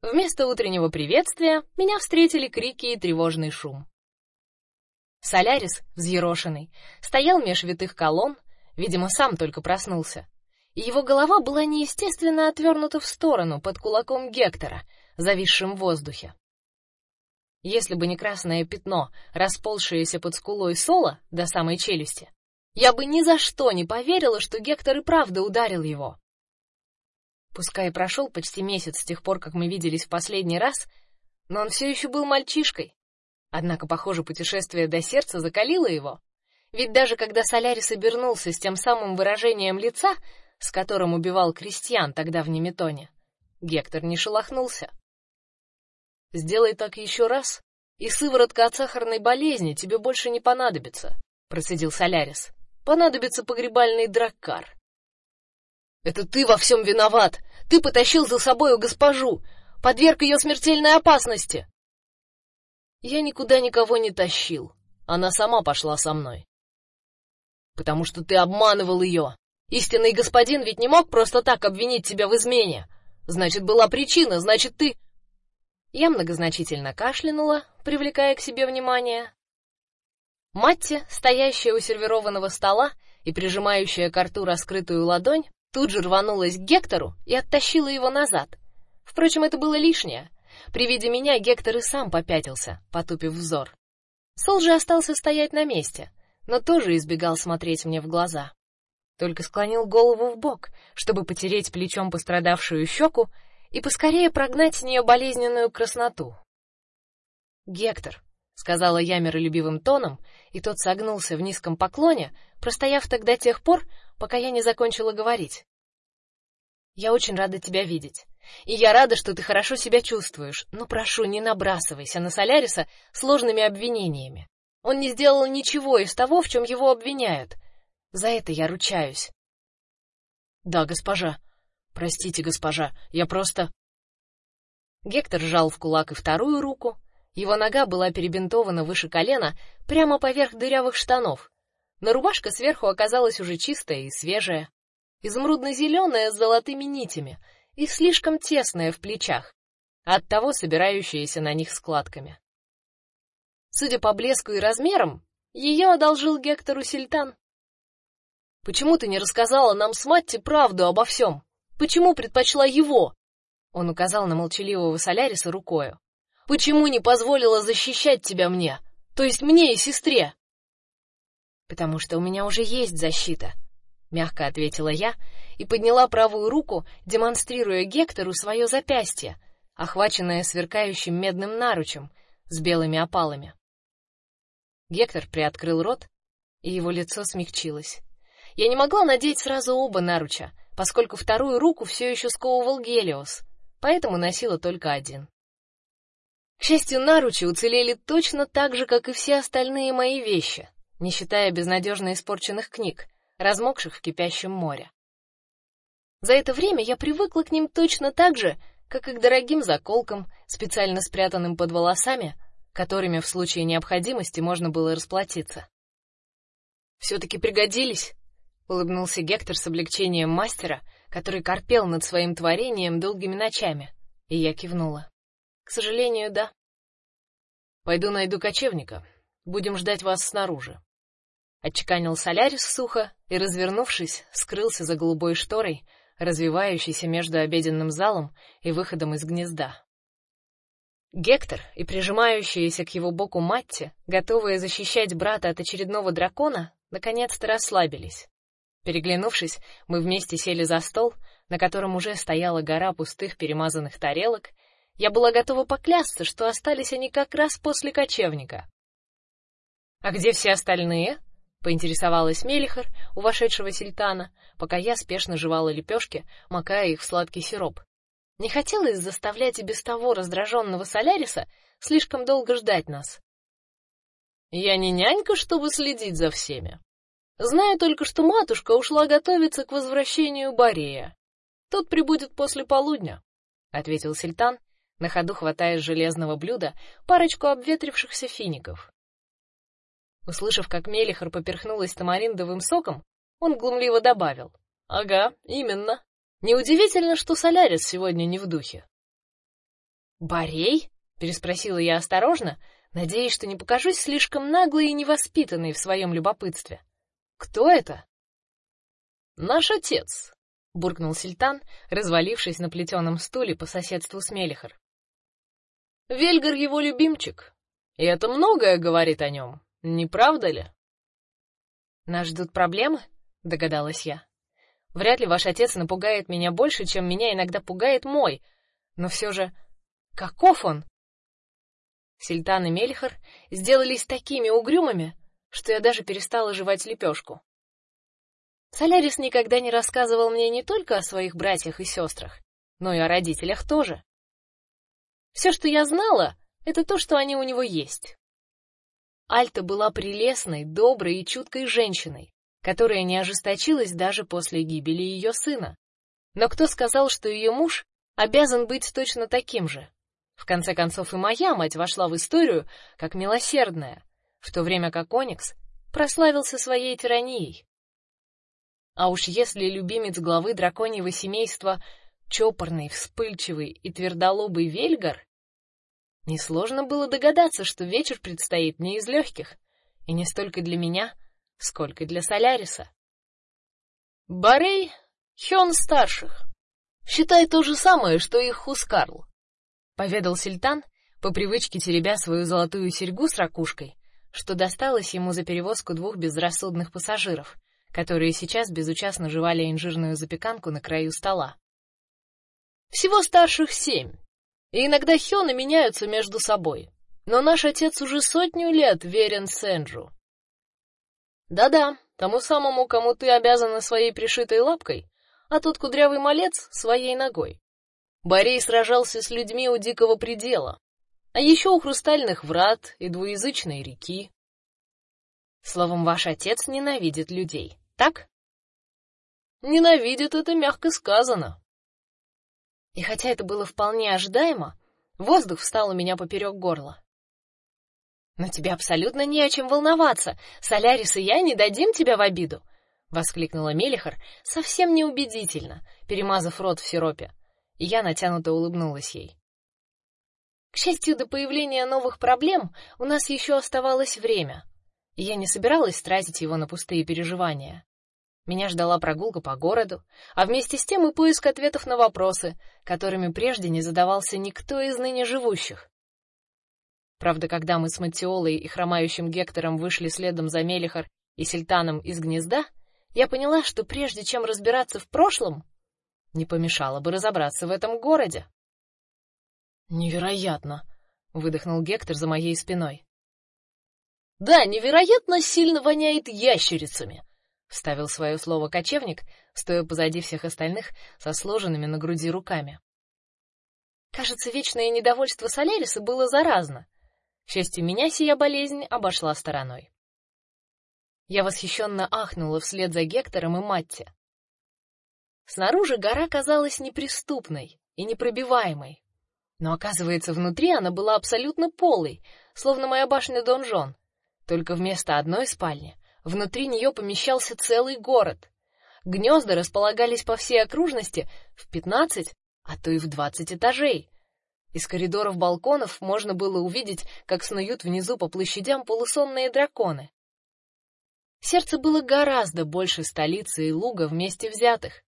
Speaker 1: Вместо утреннего приветствия меня встретили крики и тревожный шум. Солярис, взъерошенный, стоял меж витых колонн, видимо, сам только проснулся. И его голова была неестественно отвернута в сторону под кулаком Гектора, зависшим в воздухе. Если бы не красное пятно, расползшееся под скулой Сола до самой челюсти, я бы ни за что не поверила, что Гектор и правда ударил его. Пускай прошел почти месяц с тех пор, как мы виделись в последний раз, но он все еще был мальчишкой, Однако, похоже, путешествие до сердца закалило его. Ведь даже когда Солярис обернулся с тем самым выражением лица, с которым убивал крестьян тогда в Неметоне, Гектор не шелохнулся. Сделай так еще раз, и сыворотка от сахарной болезни тебе больше не понадобится, процедил Солярис. Понадобится погребальный драккар. Это ты во всем виноват. Ты потащил за собою госпожу, подверг ее смертельной опасности. Я никуда никого не тащил. Она сама пошла со мной. Потому что ты обманывал ее. Истинный господин ведь не мог просто так обвинить тебя в измене. Значит, была причина, значит, ты Я многозначительно кашлянула, привлекая к себе внимание. Матти, стоящая у сервированного стола и прижимающая к рту раскрытую ладонь, тут же рванулась к Гектору и оттащила его назад. Впрочем, это было лишнее. При виде меня Гектор и сам попятился, потупив взор. Сол же остался стоять на месте, но тоже избегал смотреть мне в глаза. Только склонил голову в бок, чтобы потереть плечом пострадавшую щеку и поскорее прогнать с нее болезненную красноту. Гектор, сказала я миролюбивым тоном, и тот согнулся в низком поклоне, простояв тогда тех пор, пока я не закончила говорить. Я очень рада тебя видеть. И я рада, что ты хорошо себя чувствуешь, но прошу, не набрасывайся на Соляриса сложными обвинениями. Он не сделал ничего из того, в чем его обвиняют. За это я ручаюсь. Да, госпожа. Простите, госпожа, я просто Гектор сжал в кулак и вторую руку. Его нога была перебинтована выше колена, прямо поверх дырявых штанов. Но рубашка сверху оказалась уже чистая и свежая, изумрудно-зеленая с золотыми нитями, и слишком тесная в плечах, оттого собирающаяся на них складками. Судя по блеску и размерам, ее одолжил Гектору Сильтан. Почему ты не рассказала нам с Матти правду обо всем? Почему предпочла его? Он указал на молчаливого Соляриса рукой. Почему не позволила защищать тебя мне, то есть мне и сестре? Потому что у меня уже есть защита, мягко ответила я и подняла правую руку, демонстрируя Гектору свое запястье, охваченное сверкающим медным наручем с белыми опалами. Гектор приоткрыл рот, и его лицо смягчилось. Я не могла надеть сразу оба наруча, поскольку вторую руку все еще сковывал Гелиос, поэтому носила только один. К счастью, наручи уцелели точно так же, как и все остальные мои вещи, не считая безнадежно испорченных книг, размокших в кипящем море. За это время я привыкла к ним точно так же, как и к дорогим заколкам, специально спрятанным под волосами, которыми в случае необходимости можно было расплатиться. все таки пригодились, улыбнулся Гектор с облегчением мастера, который корпел над своим творением долгими ночами, и я кивнула. К сожалению, да. Пойду найду кочевника. Будем ждать вас снаружи. Отчеканил Солярис сухо и, развернувшись, скрылся за голубой шторой, развивающийся между обеденным залом и выходом из гнезда. Гектор и прижимающаяся к его боку Матти, готовые защищать брата от очередного дракона, наконец-то расслабились. Переглянувшись, мы вместе сели за стол, на котором уже стояла гора пустых перемазанных тарелок. Я была готова поклясться, что остались они как раз после кочевника. А где все остальные? поинтересовалась Мелихар у вошедшего сельтана, пока я спешно жевала лепешки, макая их в сладкий сироп. Не хотелось заставлять и без того раздраженного Соляриса слишком долго ждать нас. Я не нянька, чтобы следить за всеми. Знаю только, что матушка ушла готовиться к возвращению Борея. Тот прибудет после полудня, ответил Сельтан, на ходу хватая с железного блюда парочку обветрившихся фиников. Услышав, как Мелихар поперхнулась тамариндовым соком, он глумливо добавил: "Ага, именно. Неудивительно, что Солярис сегодня не в духе". "Борей?" переспросила я осторожно, надеясь, что не покажусь слишком наглой и невоспитанной в своем любопытстве. "Кто это?" "Наш отец", буркнул Сильтан, развалившись на плетеном стуле по соседству с Мелихар. Вельгар его любимчик, и это многое говорит о нем. Не правда ли? Нас ждут проблемы, догадалась я. Вряд ли ваш отец напугает меня больше, чем меня иногда пугает мой, но все же каков он? Сильтан и Мельхар сделались такими угрюмыми, что я даже перестала жевать лепешку. Солярис никогда не рассказывал мне не только о своих братьях и сестрах, но и о родителях тоже. Все, что я знала, это то, что они у него есть. Альта была прелестной, доброй и чуткой женщиной, которая не ожесточилась даже после гибели ее сына. Но кто сказал, что ее муж обязан быть точно таким же? В конце концов и моя мать вошла в историю как милосердная, в то время как Оникс прославился своей тиранией. А уж если любимец главы драконьего семейства чопорный, вспыльчивый и твердолобый Вельгар, Несложно было догадаться, что вечер предстоит не из легких, и не столько для меня, сколько для Соляриса. Барей Хён старших. Считай то же самое, что и Хускарл, поведал Сильтан, по привычке теребя свою золотую серьгу с ракушкой, что досталось ему за перевозку двух безрассудных пассажиров, которые сейчас безучастно жевали инжирную запеканку на краю стола. Всего старших семь, и иногда хёны меняются между собой. Но наш отец уже сотню лет верен Сенджу. Да-да, тому самому, кому ты обязана своей пришитой лапкой, а тот кудрявый малец своей ногой. Борей сражался с людьми у дикого предела, а еще у хрустальных врат и двуязычной реки. Словом, ваш отец ненавидит людей, так? Ненавидит это мягко сказано. И хотя это было вполне ожидаемо, воздух встал у меня поперек горла. Но тебе абсолютно не о чем волноваться. Солярис и я не дадим тебя в обиду, воскликнула Мелихар, совсем неубедительно, перемазав рот в сиропе. И я натянуто улыбнулась ей. К счастью, до появления новых проблем у нас еще оставалось время, и я не собиралась тратить его на пустые переживания. Меня ждала прогулка по городу, а вместе с тем и поиск ответов на вопросы, которыми прежде не задавался никто из ныне живущих. Правда, когда мы с Матиолой и хромающим Гектором вышли следом за Мелихар и Сельтаном из гнезда, я поняла, что прежде чем разбираться в прошлом, не помешало бы разобраться в этом городе. Невероятно, выдохнул Гектор за моей спиной. Да, невероятно сильно воняет ящерицами, вставил свое слово кочевник, стоя позади всех остальных со сложенными на груди руками. Кажется, вечное недовольство Соляриса было заразно. К счастью, меня сия болезнь обошла стороной. Я восхищенно ахнула вслед за Гектором и Матти. Снаружи гора казалась неприступной и непробиваемой, но оказывается, внутри она была абсолютно полой, словно моя башня-донжон. Только вместо одной спальни Внутри нее помещался целый город. Гнезда располагались по всей окружности в пятнадцать, а то и в двадцать этажей. Из коридоров балконов можно было увидеть, как снуют внизу по площадям полусонные драконы. Сердце было гораздо больше столицы и луга вместе взятых.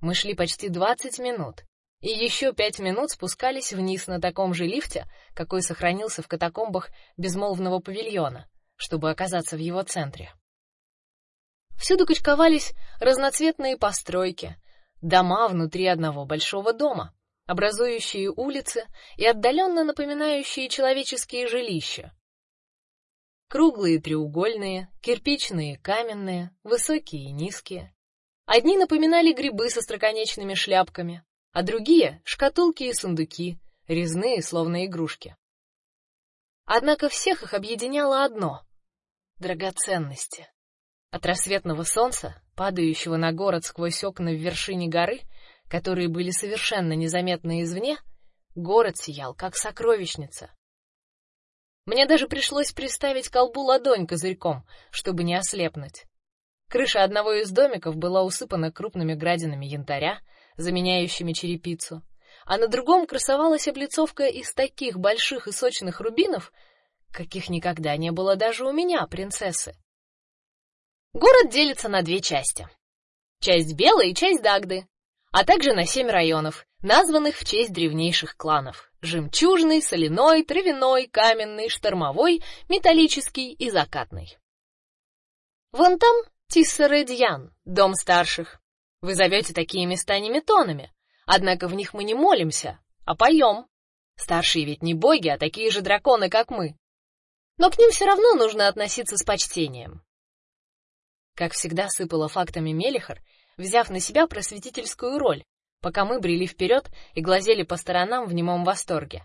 Speaker 1: Мы шли почти 20 минут, и еще пять минут спускались вниз на таком же лифте, какой сохранился в катакомбах безмолвного павильона, чтобы оказаться в его центре. Всюду кучковались разноцветные постройки, дома внутри одного большого дома, образующие улицы и отдаленно напоминающие человеческие жилища. Круглые, треугольные, кирпичные, каменные, высокие и низкие. Одни напоминали грибы со строконечными шляпками, а другие шкатулки и сундуки, резные, словно игрушки. Однако всех их объединяло одно драгоценности. От рассветного солнца, падающего на город сквозь окна в вершине горы, которые были совершенно незаметны извне, город сиял как сокровищница. Мне даже пришлось приставить колбу ладонь козырьком, чтобы не ослепнуть. Крыша одного из домиков была усыпана крупными градинами янтаря, заменяющими черепицу, а на другом красовалась облицовка из таких больших и сочных рубинов, каких никогда не было даже у меня, принцессы. Город делится на две части. Часть Белой и часть Дагды, а также на семь районов, названных в честь древнейших кланов: Жемчужный, Соляной, Травяной, Каменный, Штормовой, Металлический и Закатный. Вон там Тиссередьян, дом старших. Вы зовете такие места не метонами, однако в них мы не молимся, а поем. Старшие ведь не боги, а такие же драконы, как мы. Но к ним все равно нужно относиться с почтением. Как всегда сыпала фактами Мелихар, взяв на себя просветительскую роль, пока мы брели вперед и глазели по сторонам в немом восторге.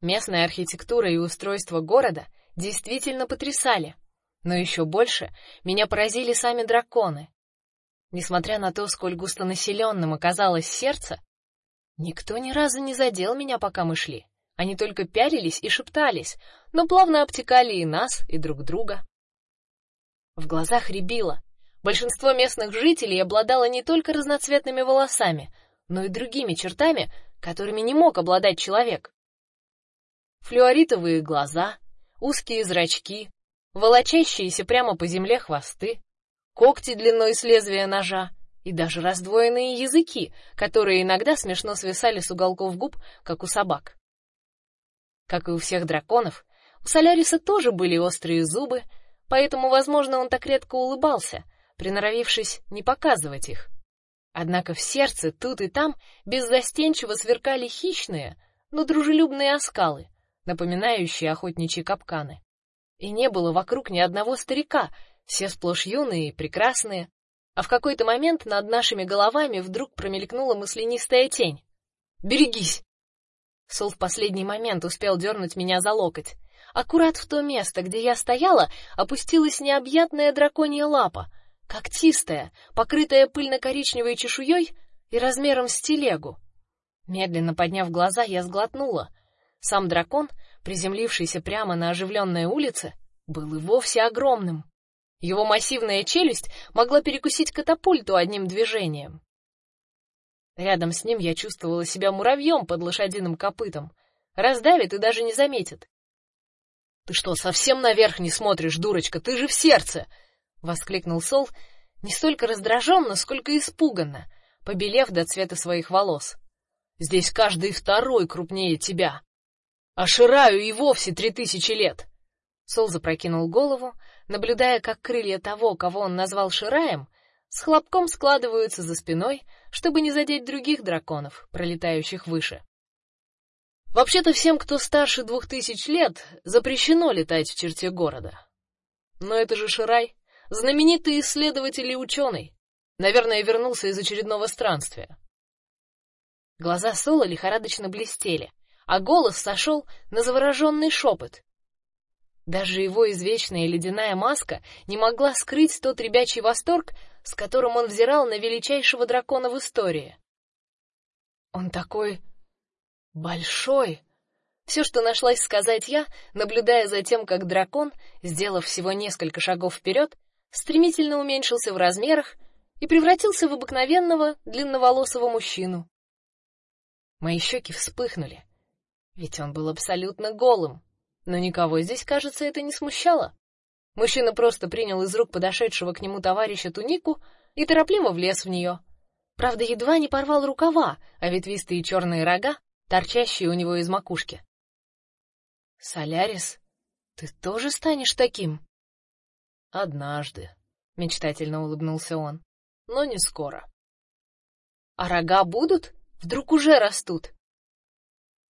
Speaker 1: Местная архитектура и устройство города действительно потрясали, но еще больше меня поразили сами драконы. Несмотря на то, сколь густонаселенным оказалось сердце, никто ни разу не задел меня, пока мы шли. Они только пялились и шептались, но плавно обтекали и нас, и друг друга. В глазах рябило. Большинство местных жителей обладало не только разноцветными волосами, но и другими чертами, которыми не мог обладать человек. Флюоритовые глаза, узкие зрачки, волочащиеся прямо по земле хвосты, когти длиной с лезвия ножа и даже раздвоенные языки, которые иногда смешно свисали с уголков губ, как у собак. Как и у всех драконов, у Соляриса тоже были острые зубы, поэтому, возможно, он так редко улыбался, приноровившись не показывать их. Однако в сердце тут и там беззастенчиво сверкали хищные, но дружелюбные оскалы, напоминающие охотничьи капканы. И не было вокруг ни одного старика, все сплошь юные и прекрасные. А в какой-то момент над нашими головами вдруг промелькнула мысленистая тень. Берегись. Сол в последний момент успел дернуть меня за локоть. Аккурат в то место, где я стояла, опустилась необъятная драконья лапа, когтистая, покрытая пыльно-коричневой чешуей и размером с телегу. Медленно подняв глаза, я сглотнула. Сам дракон, приземлившийся прямо на оживленной улице, был и вовсе огромным. Его массивная челюсть могла перекусить катапульту одним движением. Рядом с ним я чувствовала себя муравьем под лошадиным копытом. Раздавит и даже не заметит. Ты что, совсем наверх не смотришь, дурочка? Ты же в сердце, воскликнул Сол, не столько раздраженно, сколько испуганно, побелев до цвета своих волос. Здесь каждый второй крупнее тебя. А Шираю и вовсе три тысячи лет. Сол запрокинул голову, наблюдая, как крылья того, кого он назвал Шираем, с хлопком складываются за спиной, чтобы не задеть других драконов, пролетающих выше. Вообще-то всем, кто старше двух тысяч лет, запрещено летать в черте города. Но это же Ширай, знаменитый исследователь и ученый. Наверное, вернулся из очередного странствия. Глаза Сола лихорадочно блестели, а голос сошел на завороженный шепот. Даже его извечная ледяная маска не могла скрыть тот ребячий восторг, с которым он взирал на величайшего дракона в истории. Он такой Большой. Все, что нашлась сказать я, наблюдая за тем, как дракон, сделав всего несколько шагов вперед, стремительно уменьшился в размерах и превратился в обыкновенного длинноволосого мужчину. Мои щеки вспыхнули, ведь он был абсолютно голым, но никого здесь, кажется, это не смущало. Мужчина просто принял из рук подошедшего к нему товарища тунику и торопливо влез в нее. Правда, едва не порвал рукава, а ветвистые черные рога, торчащие у него из макушки. Солярис, ты тоже станешь таким?
Speaker 2: Однажды, мечтательно улыбнулся он. Но не скоро.
Speaker 1: А рога будут? Вдруг уже растут?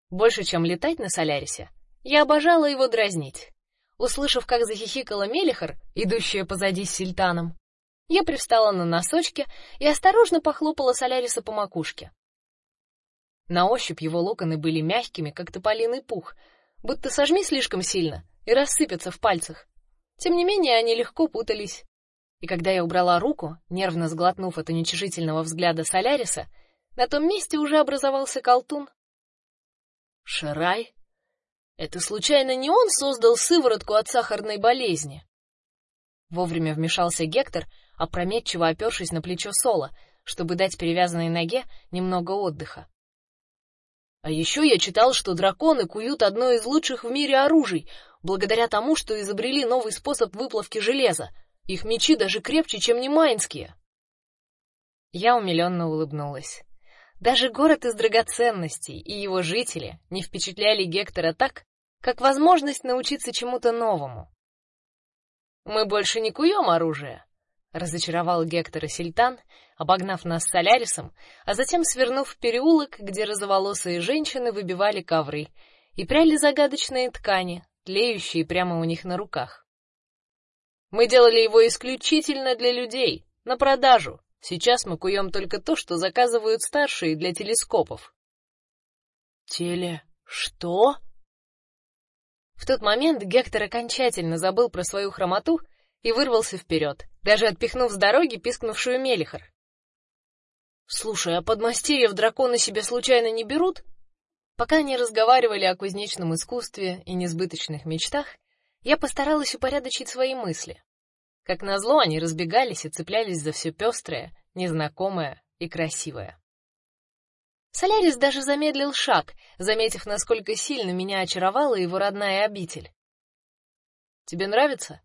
Speaker 1: Больше, чем летать на Солярисе, я обожала его дразнить. Услышав, как захихикала Мелихар, идущая позади с Сильтаном, я привстала на носочки и осторожно похлопала Соляриса по макушке. На ощупь его локоны были мягкими, как тополиный пух, будто сожми слишком сильно и рассыпятся в пальцах. Тем не менее, они легко путались. И когда я убрала руку, нервно сглотнув от уничижительного взгляда Соляриса, на том месте уже образовался колтун.
Speaker 2: Шарай? Это случайно не он создал сыворотку от сахарной болезни?
Speaker 1: Вовремя вмешался Гектор, опрометчиво опершись на плечо Сола, чтобы дать перевязанной ноге немного отдыха.
Speaker 2: А еще я читал, что драконы куют одно из лучших в мире оружий, благодаря тому, что изобрели новый способ выплавки железа. Их мечи даже крепче, чем немайнские.
Speaker 1: Я умиленно улыбнулась. Даже город из драгоценностей и его жители не впечатляли Гектора так, как возможность научиться чему-то новому.
Speaker 2: Мы больше не куем оружие, разочаровал Гектора Сильтан, обогнав нас с Солярисом, а затем свернув в переулок, где розоволосые женщины выбивали ковры и пряли загадочные ткани, тлеющие прямо у них на руках. Мы делали его исключительно для людей, на продажу. Сейчас мы куем только то, что заказывают старшие для телескопов.
Speaker 1: Теле что? В тот момент Гектор окончательно забыл про свою хромоту и вырвался вперед, даже отпихнув с дороги пискнувшую Мелихар.
Speaker 2: Слушай, а подмастерьев драконы себе случайно не берут?
Speaker 1: Пока они разговаривали о кузнечном искусстве и несбыточных мечтах, я постаралась упорядочить свои мысли. Как назло, они разбегались и цеплялись за все пестрое, незнакомое и красивое. Солярис даже замедлил шаг, заметив, насколько сильно меня очаровала его родная обитель.
Speaker 2: Тебе нравится?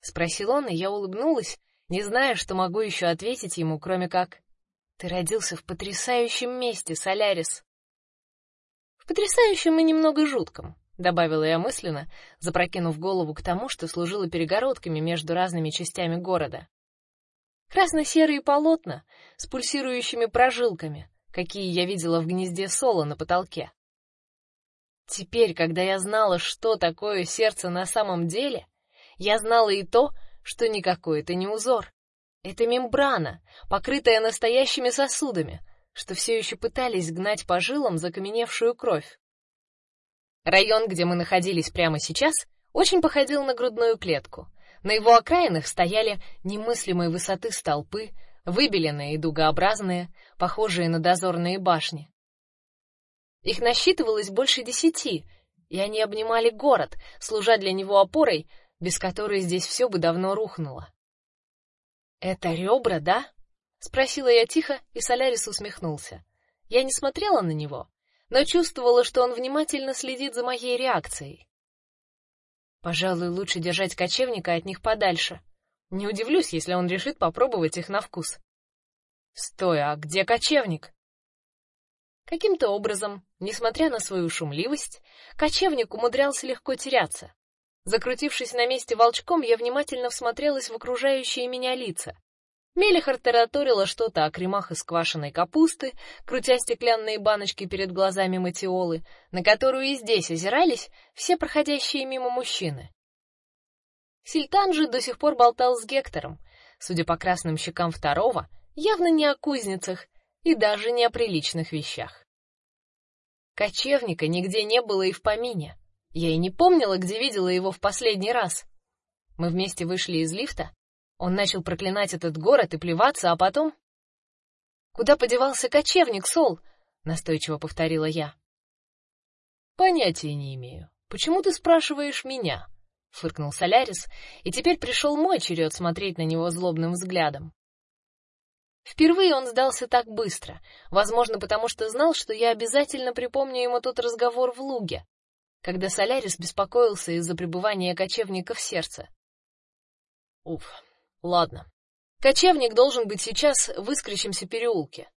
Speaker 1: спросил он, и я улыбнулась, не зная, что могу еще ответить ему, кроме как: "Ты родился в потрясающем месте, Солярис". В потрясающем и немного жутком, добавила я мысленно, запрокинув голову к тому, что служило перегородками между разными частями города. Красно-серые полотна с пульсирующими прожилками, какие я видела в гнезде Соло на потолке. Теперь, когда я знала, что такое сердце на самом деле, я знала и то, что никакой это не узор. Это мембрана, покрытая настоящими сосудами, что все еще пытались гнать по жилам закаменевшую кровь. Район, где мы находились прямо сейчас, очень походил на грудную клетку. На его окраинах стояли немыслимой высоты столпы, выбеленные и дугообразные, похожие на дозорные башни. Их насчитывалось больше десяти, и они обнимали город, служа для него опорой без которой здесь все бы давно рухнуло. Это ребра, да? спросила я тихо, и Солярис усмехнулся. Я не смотрела на него, но чувствовала, что он внимательно следит за моей реакцией. Пожалуй, лучше держать кочевника от них подальше. Не удивлюсь, если он решит попробовать их на вкус. Стой, а где кочевник? Каким-то образом, несмотря на свою шумливость, кочевник умудрялся легко теряться. Закрутившись на месте волчком, я внимательно всмотрелась в окружающие меня лица. Мелихар тараторила что-то о кремах из квашеной капусты, крутя стеклянные баночки перед глазами Матиолы, на которую и здесь озирались все проходящие мимо мужчины. Сильтан же до сих пор болтал с Гектором, судя по красным щекам второго, явно не о кузницах и даже не о приличных вещах. Кочевника нигде не было и в помине. Я и не помнила, где видела его в последний раз. Мы вместе вышли из лифта. Он начал проклинать этот город и плеваться, а потом Куда подевался кочевник, Сол? настойчиво повторила я.
Speaker 2: Понятия не имею. Почему ты спрашиваешь меня? фыркнул Солярис, и теперь пришел мой черед смотреть на него злобным взглядом.
Speaker 1: Впервые он сдался так быстро, возможно, потому что знал, что я обязательно припомню ему тот разговор в луге когда Солярис беспокоился из-за пребывания кочевника в сердце.
Speaker 2: Уф. Ладно.
Speaker 1: Кочевник должен быть сейчас в искрящемся переулке.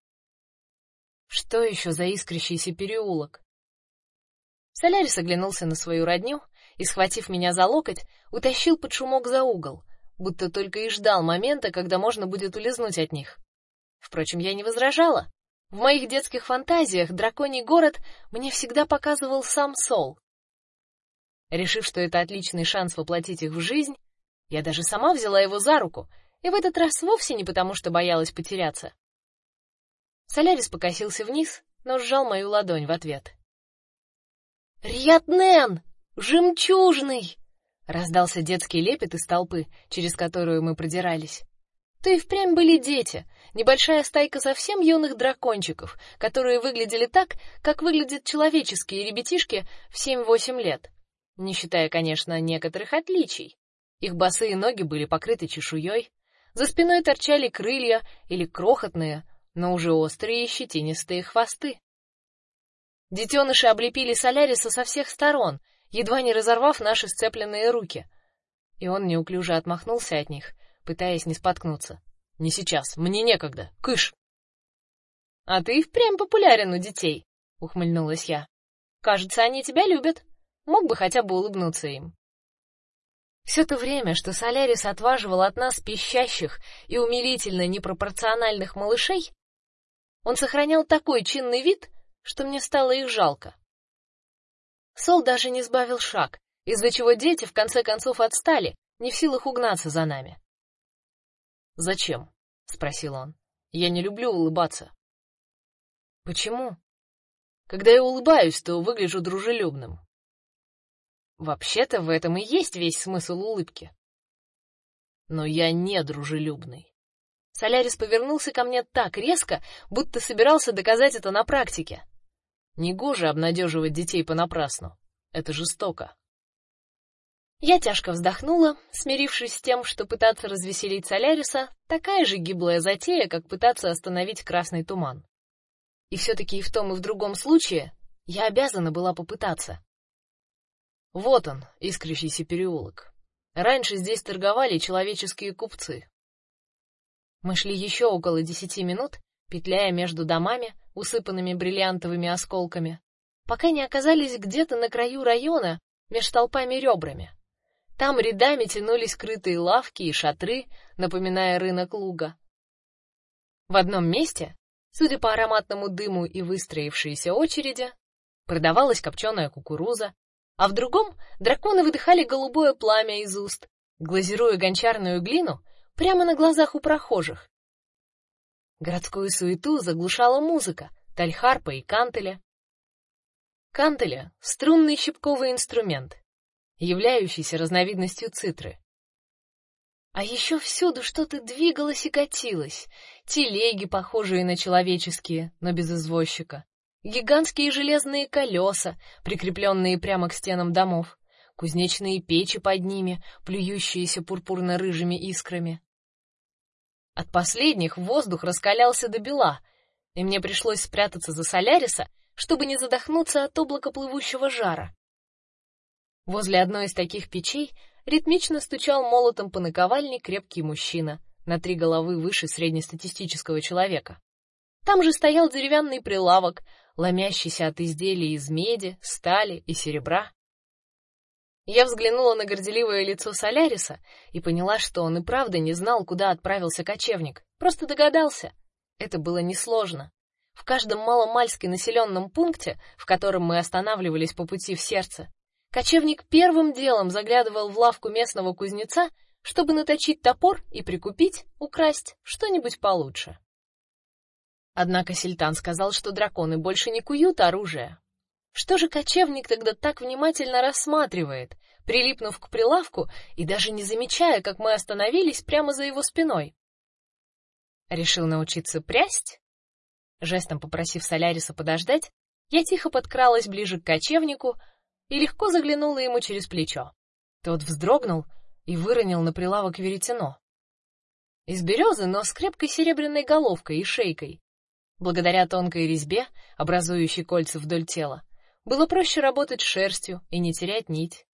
Speaker 1: Что еще за искрящийся переулок? Солярис оглянулся на свою родню и, схватив меня за локоть, утащил под шумок за угол, будто только и ждал момента, когда можно будет улизнуть от них. Впрочем, я не возражала. В моих детских фантазиях драконий город мне всегда показывал сам Сол. Решив, что это отличный шанс воплотить их в жизнь, я даже сама взяла его за руку, и в этот раз вовсе не потому, что боялась потеряться. Солярис покосился вниз, но сжал мою ладонь в ответ. Риятнен, жемчужный, раздался детский лепет из толпы, через которую мы продирались. То и впрямь были дети, небольшая стайка совсем юных дракончиков, которые выглядели так, как выглядят человеческие ребятишки в семь-восемь лет, не считая, конечно, некоторых отличий. Их босые ноги были покрыты чешуей, за спиной торчали крылья или крохотные, но уже острые и щетинистые хвосты. Детеныши облепили Соляриса со всех сторон, едва не разорвав наши сцепленные руки. И он неуклюже отмахнулся от них, пытаясь не споткнуться. Не сейчас, мне некогда. Кыш. А ты впрямь популярен у детей, ухмыльнулась я. Кажется, они тебя любят. Мог бы хотя бы улыбнуться им. Все то время, что Солярис отваживал от нас пищащих и умилительно непропорциональных малышей, он сохранял такой чинный вид, что мне стало их жалко. Сол даже не сбавил шаг, из-за чего дети в конце концов отстали, не в силах угнаться за нами. Зачем? спросил он. Я не люблю улыбаться. Почему? Когда я улыбаюсь, то выгляжу дружелюбным. Вообще-то в этом и есть весь смысл улыбки. Но я не дружелюбный. Солярис повернулся ко мне так резко, будто собирался доказать это на практике. Негоже обнадеживать детей понапрасну. Это жестоко. Я тяжко вздохнула, смирившись с тем, что пытаться развеселить Соляриса такая же гиблая затея, как пытаться остановить красный туман. И все таки и в том и в другом случае я обязана была попытаться. Вот он, искрящийся переулок. Раньше здесь торговали человеческие купцы. Мы шли еще около десяти минут, петляя между домами, усыпанными бриллиантовыми осколками, пока не оказались где-то на краю района, меж толпами ребрами. Там рядами тянулись крытые лавки и шатры, напоминая рынок луга. В одном месте, судя по ароматному дыму и выстроившейся очереди, продавалась копченая кукуруза, а в другом драконы выдыхали голубое пламя из уст, глазируя гончарную глину прямо на глазах у прохожих. Городскую суету заглушала музыка, тальхарпа и кантеля. Кантеля — струнный щипковый инструмент, являющийся разновидностью цитры. А еще всюду что-то двигалось и катилось. Телеги, похожие на человеческие, но без извозчика. Гигантские железные колеса, прикрепленные прямо к стенам домов. Кузнечные печи под ними, плюющиеся пурпурно-рыжими искрами. От последних воздух раскалялся до бела, и мне пришлось спрятаться за Соляриса, чтобы не задохнуться от облака плывущего жара. Возле одной из таких печей ритмично стучал молотом по наковальне крепкий мужчина, на три головы выше среднестатистического человека. Там же стоял деревянный прилавок, ломящийся от изделий из меди, стали и серебра. Я взглянула на горделивое лицо Соляриса и поняла, что он и правда не знал, куда отправился кочевник, просто догадался. Это было несложно. В каждом маломальски населенном пункте, в котором мы останавливались по пути в сердце, Кочевник первым делом заглядывал в лавку местного кузнеца, чтобы наточить топор и прикупить, украсть что-нибудь получше. Однако Сельтан сказал, что драконы больше не куют оружие. Что же кочевник тогда так внимательно рассматривает, прилипнув к прилавку и даже не замечая, как мы остановились прямо за его спиной? Решил научиться прясть? Жестом попросив Соляриса подождать, я тихо подкралась ближе к кочевнику, и легко заглянула ему через плечо. Тот вздрогнул и выронил на прилавок веретено. Из березы, но с крепкой серебряной головкой и шейкой. Благодаря тонкой резьбе, образующей кольца вдоль тела, было проще работать шерстью и не терять нить.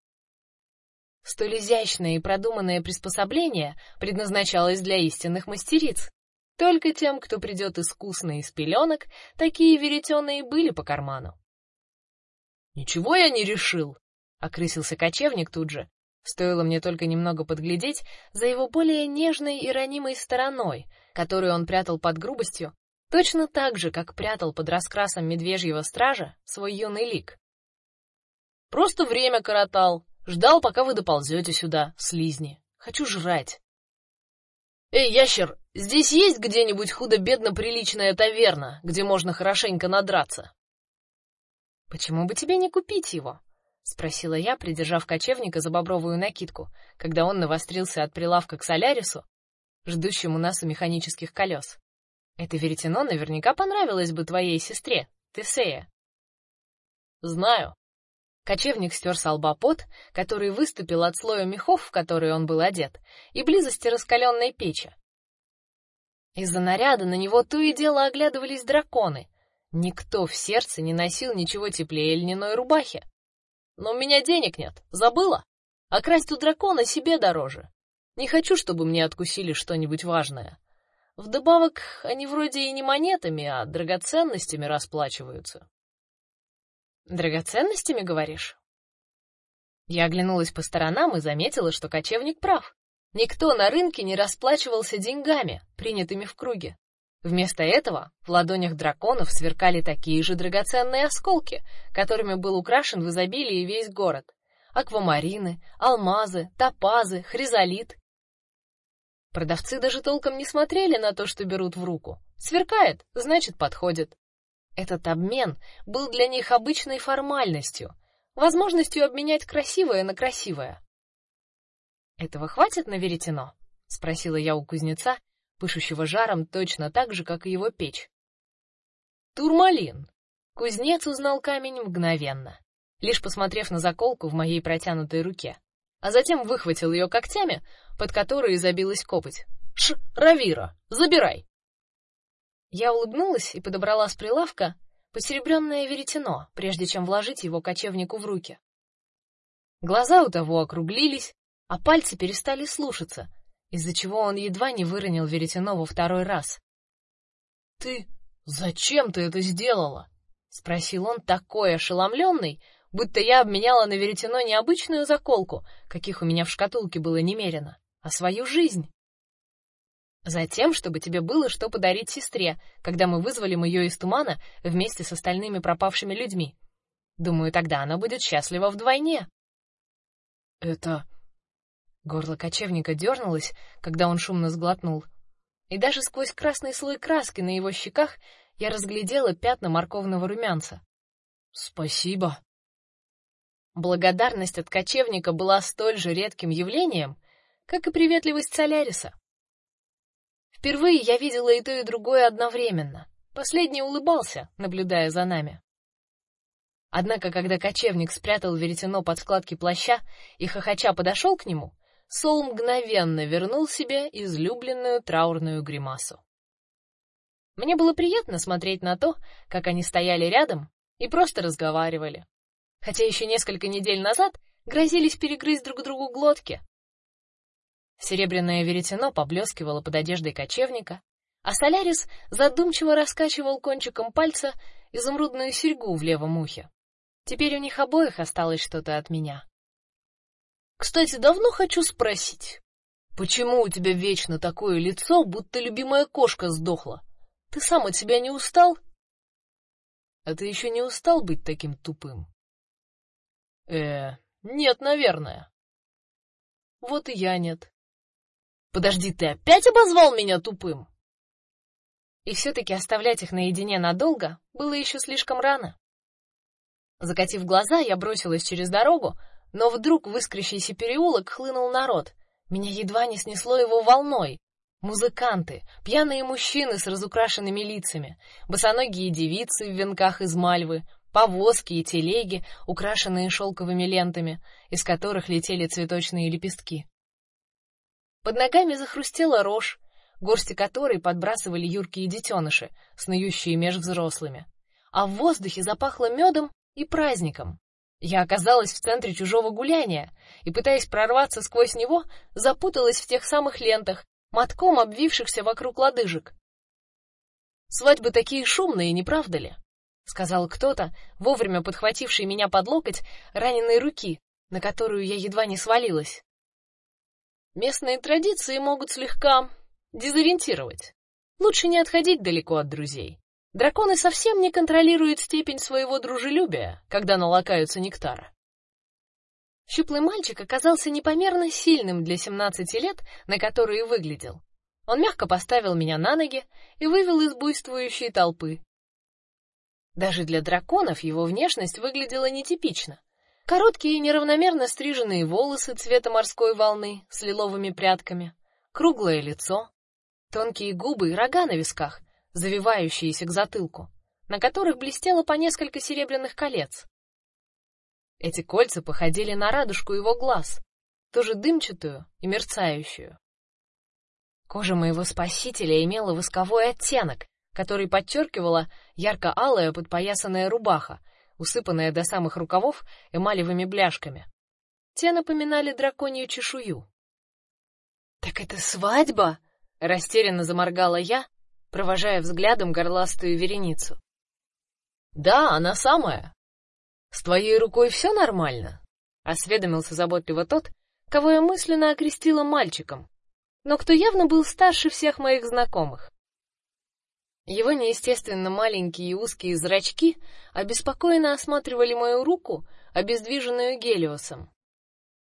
Speaker 1: Столь изящное и продуманное приспособление предназначалось для истинных мастериц. Только тем, кто придет искусно из пеленок, такие веретеные были по карману.
Speaker 2: Ничего я не решил,
Speaker 1: окрысился кочевник тут же. Стоило мне только немного подглядеть за его более нежной и ранимой стороной, которую он прятал под грубостью, точно так же, как прятал под раскрасом медвежьего стража свой юный лик.
Speaker 2: Просто время коротал, ждал, пока вы доползете сюда, слизни. Хочу жрать. Эй, ящер, здесь есть где-нибудь худо-бедно приличная таверна, где можно хорошенько надраться?
Speaker 1: Почему бы тебе не купить его? спросила я, придержав кочевника за бобровую накидку, когда он навострился от прилавка к Солярису, ждущему нас у механических колес. Это веретено наверняка понравилось бы твоей сестре, Тесея.
Speaker 2: Знаю.
Speaker 1: Кочевник стер с лба пот, который выступил от слоя мехов, в который он был одет, и близости раскаленной печи. Из-за наряда на него то и дело оглядывались драконы. Никто в сердце не носил ничего теплее льняной рубахи.
Speaker 2: Но у меня денег нет, забыла. А красть у дракона себе дороже. Не хочу, чтобы мне откусили что-нибудь важное. Вдобавок, они вроде и не монетами, а драгоценностями расплачиваются.
Speaker 1: Драгоценностями, говоришь? Я оглянулась по сторонам и заметила, что кочевник прав. Никто на рынке не расплачивался деньгами, принятыми в круге. Вместо этого в ладонях драконов сверкали такие же драгоценные осколки, которыми был украшен в изобилии весь город: аквамарины, алмазы, топазы, хризолит. Продавцы даже толком не смотрели на то, что берут в руку. Сверкает, значит, подходит. Этот обмен был для них обычной формальностью, возможностью обменять красивое на красивое. Этого хватит на веретено? спросила я у кузнеца, пышущего жаром точно так же, как и его печь.
Speaker 2: Турмалин.
Speaker 1: Кузнец узнал камень мгновенно, лишь посмотрев на заколку в моей протянутой руке, а затем выхватил ее когтями, под которые забилась копоть.
Speaker 2: Ш, Равира, забирай.
Speaker 1: Я улыбнулась и подобрала с прилавка посеребренное веретено, прежде чем вложить его кочевнику в руки. Глаза у того округлились, а пальцы перестали слушаться, из-за чего он едва не выронил веретено во второй раз.
Speaker 2: Ты зачем ты это сделала?
Speaker 1: спросил он такой ошеломленный, будто я обменяла на веретено не обычную заколку, каких у меня в шкатулке было немерено, а свою жизнь. Затем, чтобы тебе было что подарить сестре, когда мы вызволим ее из тумана вместе с остальными пропавшими людьми. Думаю, тогда она будет счастлива вдвойне.
Speaker 2: Это
Speaker 1: Горло кочевника дернулось, когда он шумно сглотнул. И даже сквозь красный слой краски на его щеках я разглядела пятна морковного румянца.
Speaker 2: Спасибо.
Speaker 1: Благодарность от кочевника была столь же редким явлением, как и приветливость Соляриса. Впервые я видела и то, и другое одновременно. Последний улыбался, наблюдая за нами. Однако, когда кочевник спрятал веретено под складки плаща и хохоча подошел к нему, Сол мгновенно вернул себе излюбленную траурную гримасу. Мне было приятно смотреть на то, как они стояли рядом и просто разговаривали. Хотя еще несколько недель назад грозились перегрызть друг другу глотки. Серебряное веретено поблескивало под одеждой кочевника, а Солярис задумчиво раскачивал кончиком пальца изумрудную серьгу в левом ухе. Теперь у них обоих осталось что-то от меня.
Speaker 2: Кстати, давно хочу спросить, почему у тебя вечно такое лицо, будто любимая кошка сдохла? Ты сам от себя не устал?
Speaker 1: А ты еще не устал быть таким тупым?
Speaker 2: Э, нет, наверное.
Speaker 1: Вот и я нет.
Speaker 2: Подожди, ты опять обозвал меня тупым?
Speaker 1: И все таки оставлять их наедине надолго было еще слишком рано. Закатив глаза, я бросилась через дорогу, но вдруг в искрящийся переулок хлынул народ. Меня едва не снесло его волной. Музыканты, пьяные мужчины с разукрашенными лицами, босоногие девицы в венках из мальвы, повозки и телеги, украшенные шелковыми лентами, из которых летели цветочные лепестки. Под ногами захрустела рожь, горсти которой подбрасывали юркие детеныши, снующие меж взрослыми, а в воздухе запахло медом и праздником. Я оказалась в центре чужого гуляния и, пытаясь прорваться сквозь него, запуталась в тех самых лентах, мотком обвившихся вокруг лодыжек. Свадьбы такие шумные, не правда ли? Сказал кто-то, вовремя подхвативший меня под локоть раненой руки, на которую я едва не свалилась. Местные традиции могут слегка дезориентировать. Лучше не отходить далеко от друзей. Драконы совсем не контролируют степень своего дружелюбия, когда налакаются нектара. Щуплый мальчик оказался непомерно сильным для семнадцати лет, на которые выглядел. Он мягко поставил меня на ноги и вывел из буйствующей толпы. Даже для драконов его внешность выглядела нетипично. Короткие неравномерно стриженные волосы цвета морской волны с лиловыми прядками, круглое лицо, тонкие губы и рога на висках, завивающиеся к затылку, на которых блестело по несколько серебряных колец. Эти кольца походили на радужку его глаз, тоже дымчатую и мерцающую. Кожа моего спасителя имела восковой оттенок, который подчеркивала ярко-алая подпоясанная рубаха, усыпанная до самых рукавов эмалевыми бляшками. Те напоминали драконью чешую. Так это свадьба? растерянно заморгала я, провожая взглядом горластую вереницу. Да, она самая. С твоей рукой все нормально? осведомился заботливо тот, кого я мысленно окрестила мальчиком, но кто явно был старше всех моих знакомых. Его неестественно маленькие и узкие зрачки обеспокоенно осматривали мою руку, обездвиженную Гелиосом.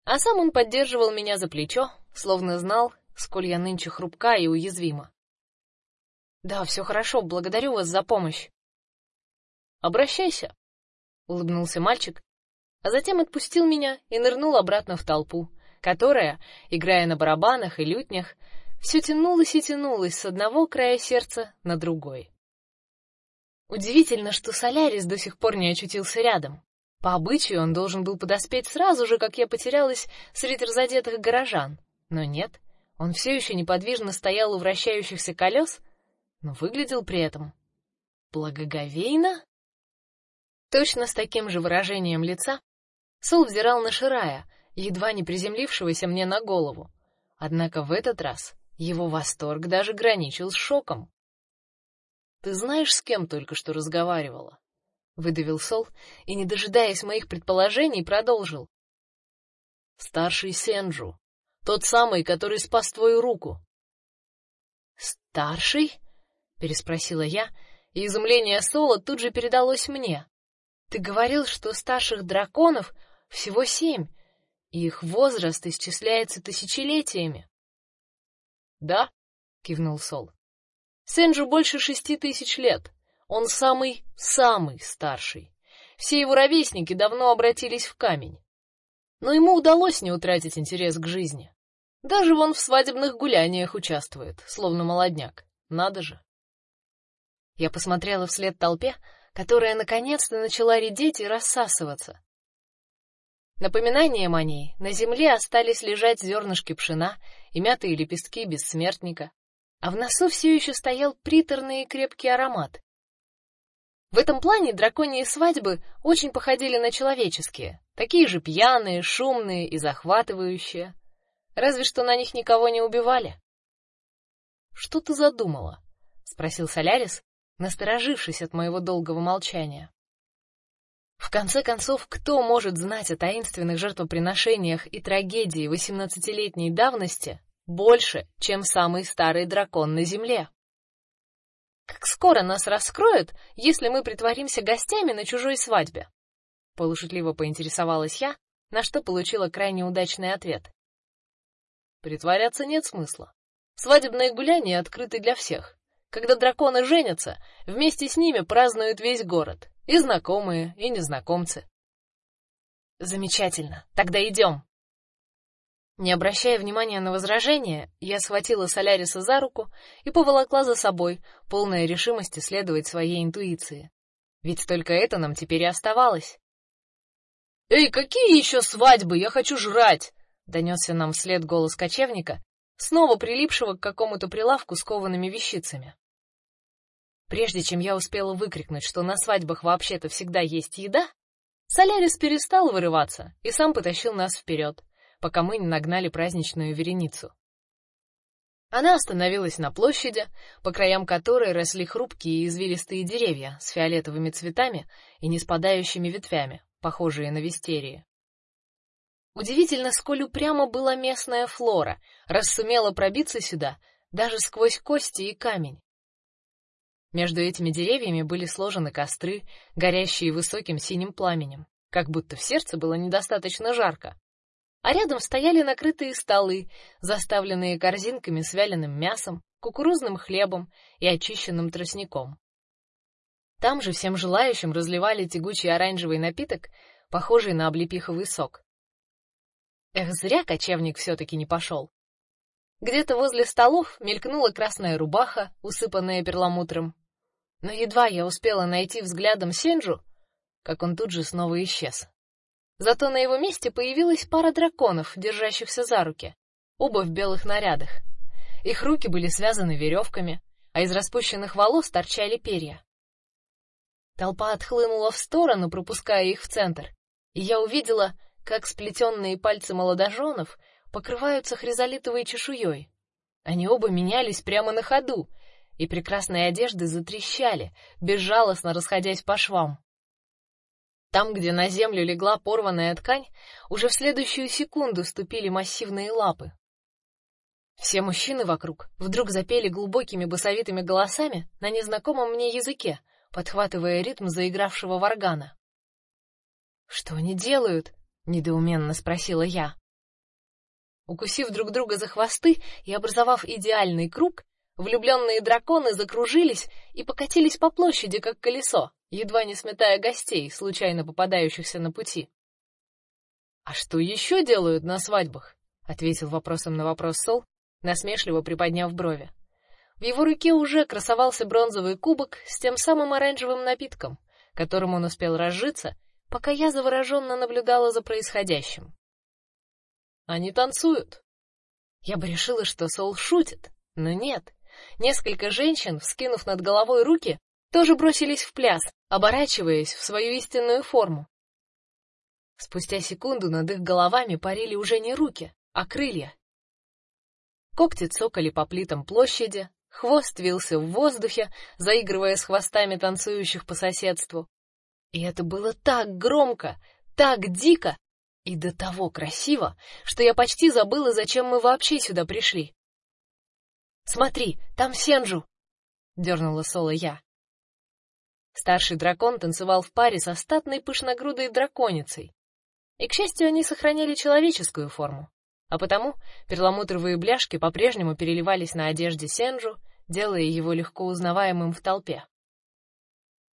Speaker 1: А сам он поддерживал меня за плечо, словно знал, сколь я нынче хрупка и уязвима. Да, все хорошо, благодарю вас за помощь. Обращайся, улыбнулся мальчик, а затем отпустил меня и нырнул обратно в толпу, которая, играя на барабанах и лютнях, все тянулось и тянулось с одного края сердца на другой. Удивительно, что Солярис до сих пор не очутился рядом. По обычаю он должен был подоспеть сразу же, как я потерялась среди разодетых горожан, но нет. Он все еще неподвижно стоял у вращающихся колес, но выглядел при этом благоговейно. Точно с таким же выражением лица Сол взирал на Ширая, едва не приземлившегося мне на голову. Однако в этот раз его восторг даже граничил с шоком. Ты знаешь, с кем только что разговаривала? выдавил Сол и, не дожидаясь моих предположений, продолжил. Старший Сенджу, тот самый, который спас твою руку. Старший? переспросила я, и изумление Сола тут же передалось мне. Ты говорил, что старших драконов всего семь, и их возраст исчисляется тысячелетиями. Да, кивнул Сол. Сенджу больше шести тысяч лет. Он самый самый старший. Все его ровесники давно обратились в камень. Но ему удалось не утратить интерес к жизни. Даже вон в свадебных гуляниях участвует, словно молодняк. Надо же. Я посмотрела вслед толпе, которая наконец-то начала редеть и рассасываться. Напоминанием о ней на земле остались лежать зернышки пшена и мятые лепестки бессмертника, а в носу все еще стоял приторный и крепкий аромат. В этом плане драконьи свадьбы очень походили на человеческие, такие же пьяные, шумные и захватывающие, разве что на них никого не убивали. Что ты задумала? спросил Солярис, насторожившись от моего долгого молчания. В конце концов, кто может знать о таинственных жертвоприношениях и трагедии восемнадцатилетней давности больше, чем самый старый дракон на земле? Как скоро нас раскроют, если мы притворимся гостями на чужой свадьбе? Полушутливо поинтересовалась я, на что получила крайне удачный ответ. Притворяться нет смысла. Свадебные гуляния открыты для всех. Когда драконы женятся, вместе с ними празднует весь город. И знакомые, и незнакомцы. Замечательно. Тогда идем. Не обращая внимания на возражения, я схватила Соляриса за руку и поволокла за собой, полная решимости следовать своей интуиции. Ведь только это нам теперь и оставалось. Эй, какие еще свадьбы? Я хочу жрать, донесся нам вслед голос кочевника, снова прилипшего к какому-то прилавку с коваными вещицами. Прежде чем я успела выкрикнуть, что на свадьбах вообще-то всегда есть еда, Солярис перестал вырываться и сам потащил нас вперед, пока мы не нагнали праздничную вереницу. Она остановилась на площади, по краям которой росли хрупкие и извилистые деревья с фиолетовыми цветами и не спадающими ветвями, похожие на вистерии. Удивительно, сколь упрямо была местная флора, раз сумела пробиться сюда даже сквозь кости и камень. Между этими деревьями были сложены костры, горящие высоким синим пламенем, как будто в сердце было недостаточно жарко а рядом стояли накрытые столы, заставленные корзинками с вяленым мясом, кукурузным хлебом и очищенным тростником. Там же всем желающим разливали тягучий оранжевый напиток, похожий на облепиховый сок. Эх, зря кочевник все таки не пошел. Где-то возле столов мелькнула красная рубаха, усыпанная перламутром. Но едва я успела найти взглядом Сенджу, как он тут же снова исчез. Зато на его месте появилась пара драконов, держащихся за руки, оба в белых нарядах. Их руки были связаны веревками, а из распущенных волос торчали перья. Толпа отхлынула в сторону, пропуская их в центр, и я увидела, как сплетенные пальцы молодоженов покрываются хризолитовой чешуей. Они оба менялись прямо на ходу, и прекрасные одежды затрещали, безжалостно расходясь по швам. Там, где на землю легла порванная ткань, уже в следующую секунду ступили массивные лапы. Все мужчины вокруг вдруг запели глубокими басовитыми голосами на незнакомом мне языке, подхватывая ритм заигравшего варгана. Что они делают? недоуменно спросила я. Укусив друг друга за хвосты и образовав идеальный круг, влюбленные драконы закружились и покатились по площади как колесо едва не сметая гостей, случайно попадающихся на пути. А что еще делают на свадьбах? ответил вопросом на вопрос Сол, насмешливо приподняв брови. В его руке уже красовался бронзовый кубок с тем самым оранжевым напитком, которым он успел разжиться, пока я завороженно наблюдала за происходящим. Они танцуют. Я бы решила, что Сол шутит, но нет. Несколько женщин, вскинув над головой руки, тоже бросились в пляс, оборачиваясь в свою истинную форму. Спустя секунду над их головами парили уже не руки, а крылья. Когти цокали по плитам площади, хвост вился в воздухе, заигрывая с хвостами танцующих по соседству. И это было так громко, так дико и до того красиво, что я почти забыла, зачем мы вообще сюда пришли. Смотри, там Сенджу, дернула Соло я. Старший дракон танцевал в паре со статной пышногрудой драконицей. И к счастью, они сохраняли человеческую форму, а потому перламутровые бляшки по-прежнему переливались на одежде Сенджу, делая его легко узнаваемым в толпе.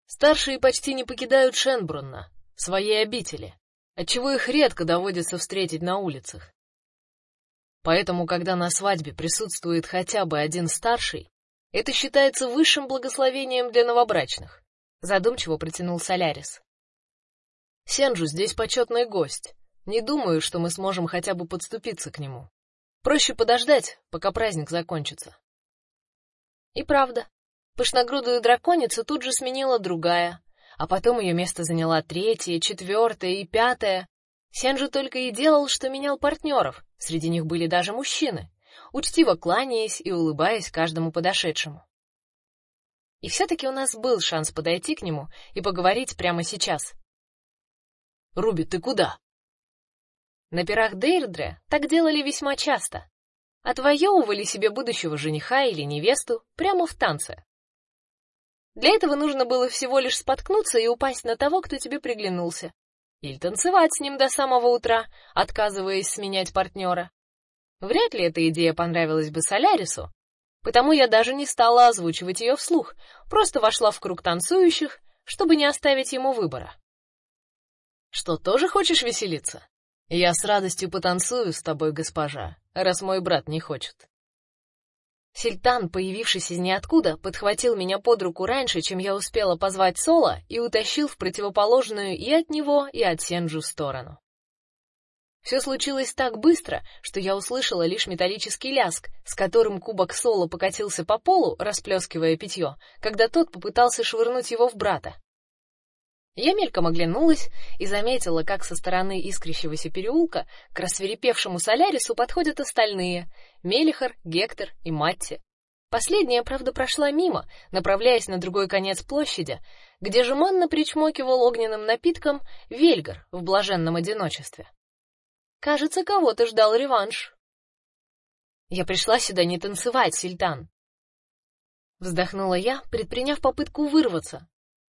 Speaker 1: Старшие почти не покидают Шенбрунна, своей обители, отчего их редко доводится встретить на улицах. Поэтому, когда на свадьбе присутствует хотя бы один старший, это считается высшим благословением для новобрачных задумчиво протянул Солярис. Сенджу здесь почетный гость. Не думаю, что мы сможем хотя бы подступиться к нему. Проще подождать, пока праздник закончится. И правда, пышногрудую драконицу тут же сменила другая, а потом ее место заняла третья, четвертая и пятая. Сенджу только и делал, что менял партнеров. Среди них были даже мужчины, учтиво кланяясь и улыбаясь каждому подошедшему. И все таки у нас был шанс подойти к нему и поговорить прямо сейчас. Руби, ты куда? На пирах Дейрдре так делали весьма часто. Отвоевывали себе будущего жениха или невесту прямо в танце. Для этого нужно было всего лишь споткнуться и упасть на того, кто тебе приглянулся, или танцевать с ним до самого утра, отказываясь сменять партнера. Вряд ли эта идея понравилась бы Солярису, Потому я даже не стала озвучивать ее вслух, просто вошла в круг танцующих, чтобы не оставить ему выбора. Что, тоже хочешь веселиться? Я с радостью потанцую с тобой, госпожа, раз мой брат не хочет. Сильтан, появившись из ниоткуда, подхватил меня под руку раньше, чем я успела позвать Сола, и утащил в противоположную и от него, и от Сенджу сторону. Все случилось так быстро, что я услышала лишь металлический ляск, с которым кубок Соло покатился по полу, расплескивая питье, когда тот попытался швырнуть его в брата. Я мельком оглянулась и заметила, как со стороны искрящегося переулка к рассверепевшему Солярису подходят остальные: Мелихар, Гектор и Матти. Последняя, правда, прошла мимо, направляясь на другой конец площади, где жеманно причмокивал огненным напитком Вельгар в блаженном одиночестве. Кажется, кого-то ждал реванш. Я пришла сюда не танцевать, Сильтан. Вздохнула я, предприняв попытку вырваться,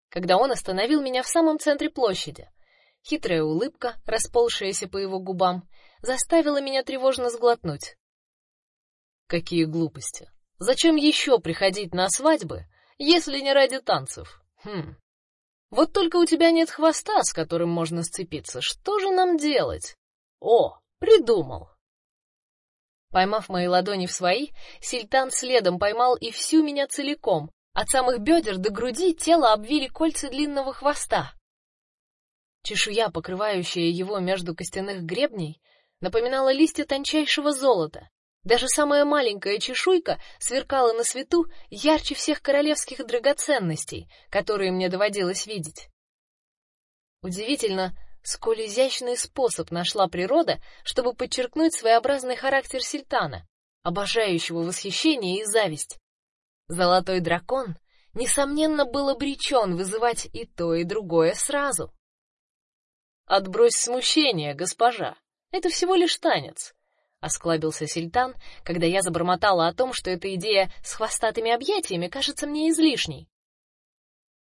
Speaker 1: когда он остановил меня в самом центре площади. Хитрая улыбка, расползшаяся по его губам, заставила меня тревожно сглотнуть. Какие глупости. Зачем еще приходить на свадьбы, если не ради танцев? Хм. Вот только у тебя нет хвоста, с которым можно сцепиться. Что же нам делать? О, придумал. Поймав мои ладони в свои, Сильтан следом поймал и всю меня целиком, от самых бедер до груди тело обвили кольца длинного хвоста. Чешуя, покрывающая его между костяных гребней, напоминала листья тончайшего золота. Даже самая маленькая чешуйка сверкала на свету ярче всех королевских драгоценностей, которые мне доводилось видеть. Удивительно, сколь изящный способ нашла природа, чтобы подчеркнуть своеобразный характер сельтана, обожающего восхищение и зависть. Золотой дракон несомненно был обречен вызывать и то, и другое сразу. Отбрось смущение, госпожа. Это всего лишь танец, осклабился Сельтан, когда я забормотала о том, что эта идея с хвостатыми объятиями кажется мне излишней.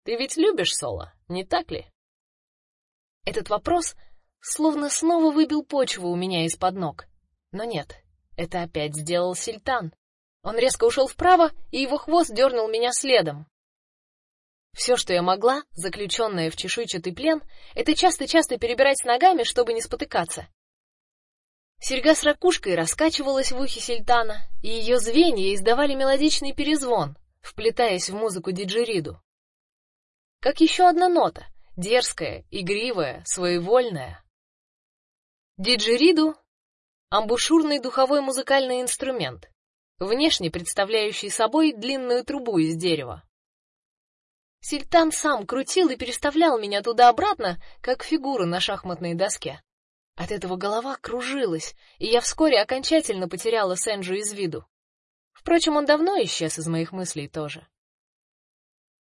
Speaker 1: Ты ведь любишь Соло, не так ли? Этот вопрос словно снова выбил почву у меня из-под ног. Но нет, это опять сделал Сельтан. Он резко ушел вправо, и его хвост дернул меня следом. Все, что я могла, заключенная в чешуйчатый плен, это часто-часто перебирать ногами, чтобы не спотыкаться. Серьга с ракушкой раскачивалась в ухе Сельтана, и ее звенья издавали мелодичный перезвон, вплетаясь в музыку диджериду. Как еще одна нота, дерзкая, игривая, своевольная. Диджериду амбушюрный духовой музыкальный инструмент, внешне представляющий собой длинную трубу из дерева. Сильтан сам крутил и переставлял меня туда-обратно, как фигуру на шахматной доске. От этого голова кружилась, и я вскоре окончательно потеряла Сенджу из виду. Впрочем, он давно исчез из моих мыслей тоже.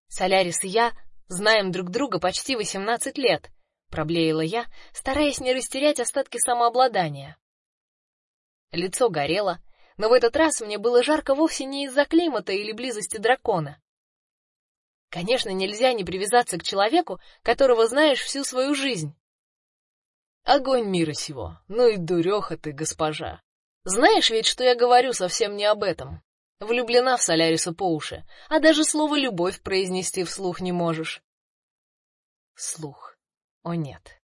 Speaker 1: Солярис и я знаем друг друга почти восемнадцать лет, проблеяла я, стараясь не растерять остатки самообладания. Лицо горело, но в этот раз мне было жарко вовсе не из-за климата или близости дракона. Конечно, нельзя не привязаться к человеку, которого знаешь всю свою жизнь. Огонь мира сего. Ну и дуреха ты, госпожа. Знаешь ведь, что я говорю совсем не об этом. Влюблена в Соляриса по уши, а даже слово любовь произнести вслух не можешь. Слух. О нет.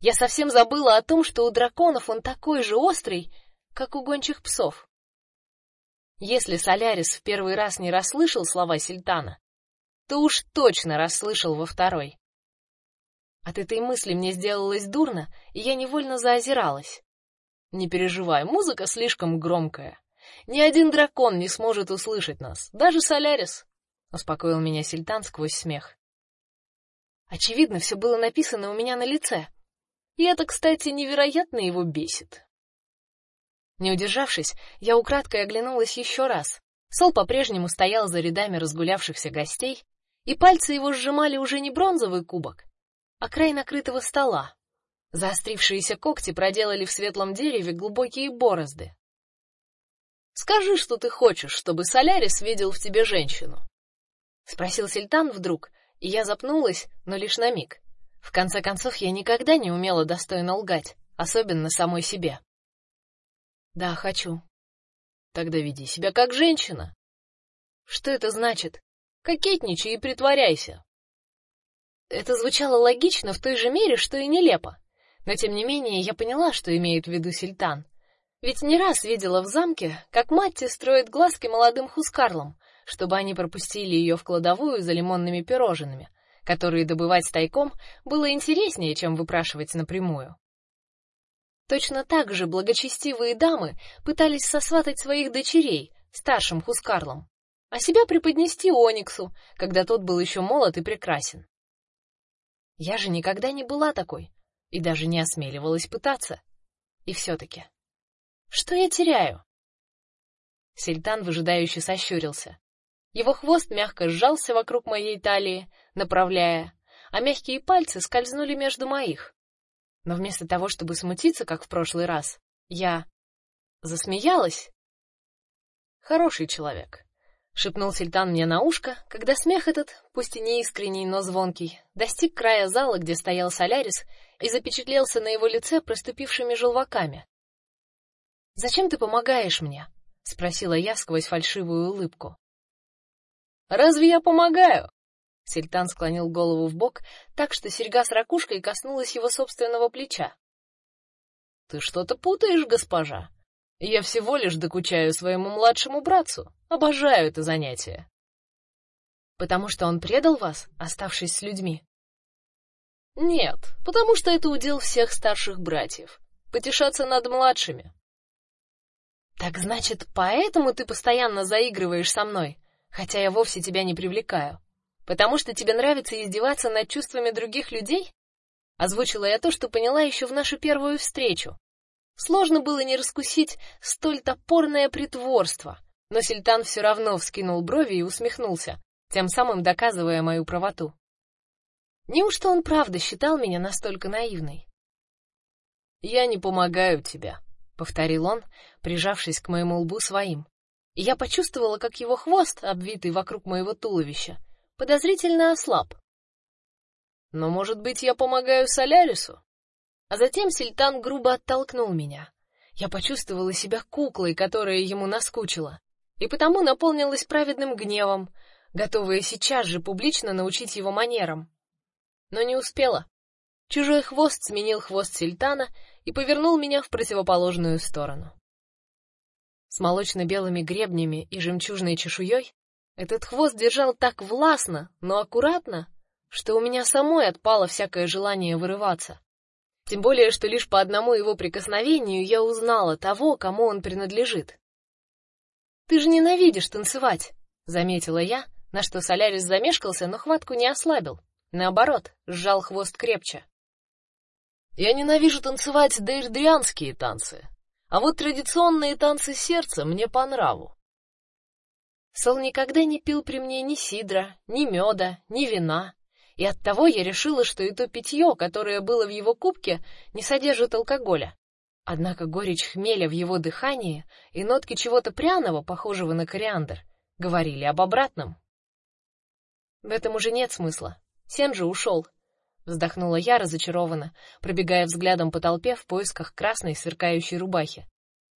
Speaker 1: Я совсем забыла о том, что у драконов он такой же острый, как у гончих псов. Если Солярис в первый раз не расслышал слова Сильтана, то уж точно расслышал во второй. От этой мысли мне сделалось дурно, и я невольно заозиралась. Не переживай, музыка слишком громкая. Ни один дракон не сможет услышать нас, даже Солярис, успокоил меня Сильтан сквозь смех. Очевидно, все было написано у меня на лице. И это, кстати, невероятно его бесит. Не удержавшись, я украдкой оглянулась еще раз. Сол по-прежнему стоял за рядами разгулявшихся гостей, и пальцы его сжимали уже не бронзовый кубок, а край накрытого стола. Заострившиеся когти проделали в светлом дереве глубокие борозды. Скажи, что ты хочешь, чтобы Солярис видел в тебе женщину, спросил Сельтан вдруг, и я запнулась, но лишь на миг. В конце концов, я никогда не умела достойно лгать, особенно самой себе. Да, хочу. Тогда веди себя как женщина. Что это значит? Кокетничай и притворяйся. Это звучало логично в той же мере, что и нелепо. Но тем не менее, я поняла, что имеет в виду Сильтан. Ведь не раз видела в замке, как Матти строит глазки молодым хускарлам, чтобы они пропустили ее в кладовую за лимонными пирожными, которые добывать тайком было интереснее, чем выпрашивать напрямую. Точно так же благочестивые дамы пытались сосватать своих дочерей старшим Хускарлам, а себя преподнести Ониксу, когда тот был еще молод и прекрасен. Я же никогда не была такой и даже не осмеливалась пытаться. И все-таки, что я теряю? Сельтан выжидающе сощурился. Его хвост мягко сжался вокруг моей талии, направляя, а мягкие пальцы скользнули между моих. Но вместо того, чтобы смутиться, как в прошлый раз, я засмеялась. Хороший человек, шепнул Сельтан мне на ушко, когда смех этот, пусть и не искренний, но звонкий, достиг края зала, где стоял Солярис, и запечатлелся на его лице проступившими желваками. Зачем ты помогаешь мне? спросила я сквозь фальшивую улыбку. Разве я помогаю? Сельтан склонил голову в бок, так что серьга с ракушкой коснулась его собственного плеча. Ты что-то путаешь, госпожа. Я всего лишь докучаю своему младшему братцу. Обожаю это занятие. Потому что он предал вас, оставшись с людьми. Нет, потому что это удел всех старших братьев потешаться над младшими. Так значит, поэтому ты постоянно заигрываешь со мной? хотя я вовсе тебя не привлекаю. Потому что тебе нравится издеваться над чувствами других людей? Озвучила я то, что поняла еще в нашу первую встречу. Сложно было не раскусить столь топорное притворство, но Сельтан все равно вскинул брови и усмехнулся, тем самым доказывая мою правоту. Неужто он правда считал меня настолько наивной? Я не помогаю тебе, повторил он, прижавшись к моему лбу своим я почувствовала, как его хвост, обвитый вокруг моего туловища, подозрительно ослаб. Но, может быть, я помогаю Солярису? А затем Сельтан грубо оттолкнул меня. Я почувствовала себя куклой, которая ему наскучила, и потому наполнилась праведным гневом, готовая сейчас же публично научить его манерам. Но не успела. Чужой хвост сменил хвост Сельтана и повернул меня в противоположную сторону с молочно-белыми гребнями и жемчужной чешуей, этот хвост держал так властно, но аккуратно, что у меня самой отпало всякое желание вырываться. Тем более, что лишь по одному его прикосновению я узнала того, кому он принадлежит. Ты же ненавидишь танцевать, заметила я, на что Солярис замешкался, но хватку не ослабил. Наоборот, сжал хвост крепче. Я ненавижу танцевать дейрдрианские танцы, а вот традиционные танцы сердца мне по нраву. Сол никогда не пил при мне ни сидра, ни меда, ни вина, и оттого я решила, что и то питье, которое было в его кубке, не содержит алкоголя. Однако горечь хмеля в его дыхании и нотки чего-то пряного, похожего на кориандр, говорили об обратном. В этом уже нет смысла. Сенджи ушел, вздохнула я разочарованно, пробегая взглядом по толпе в поисках красной сверкающей рубахи.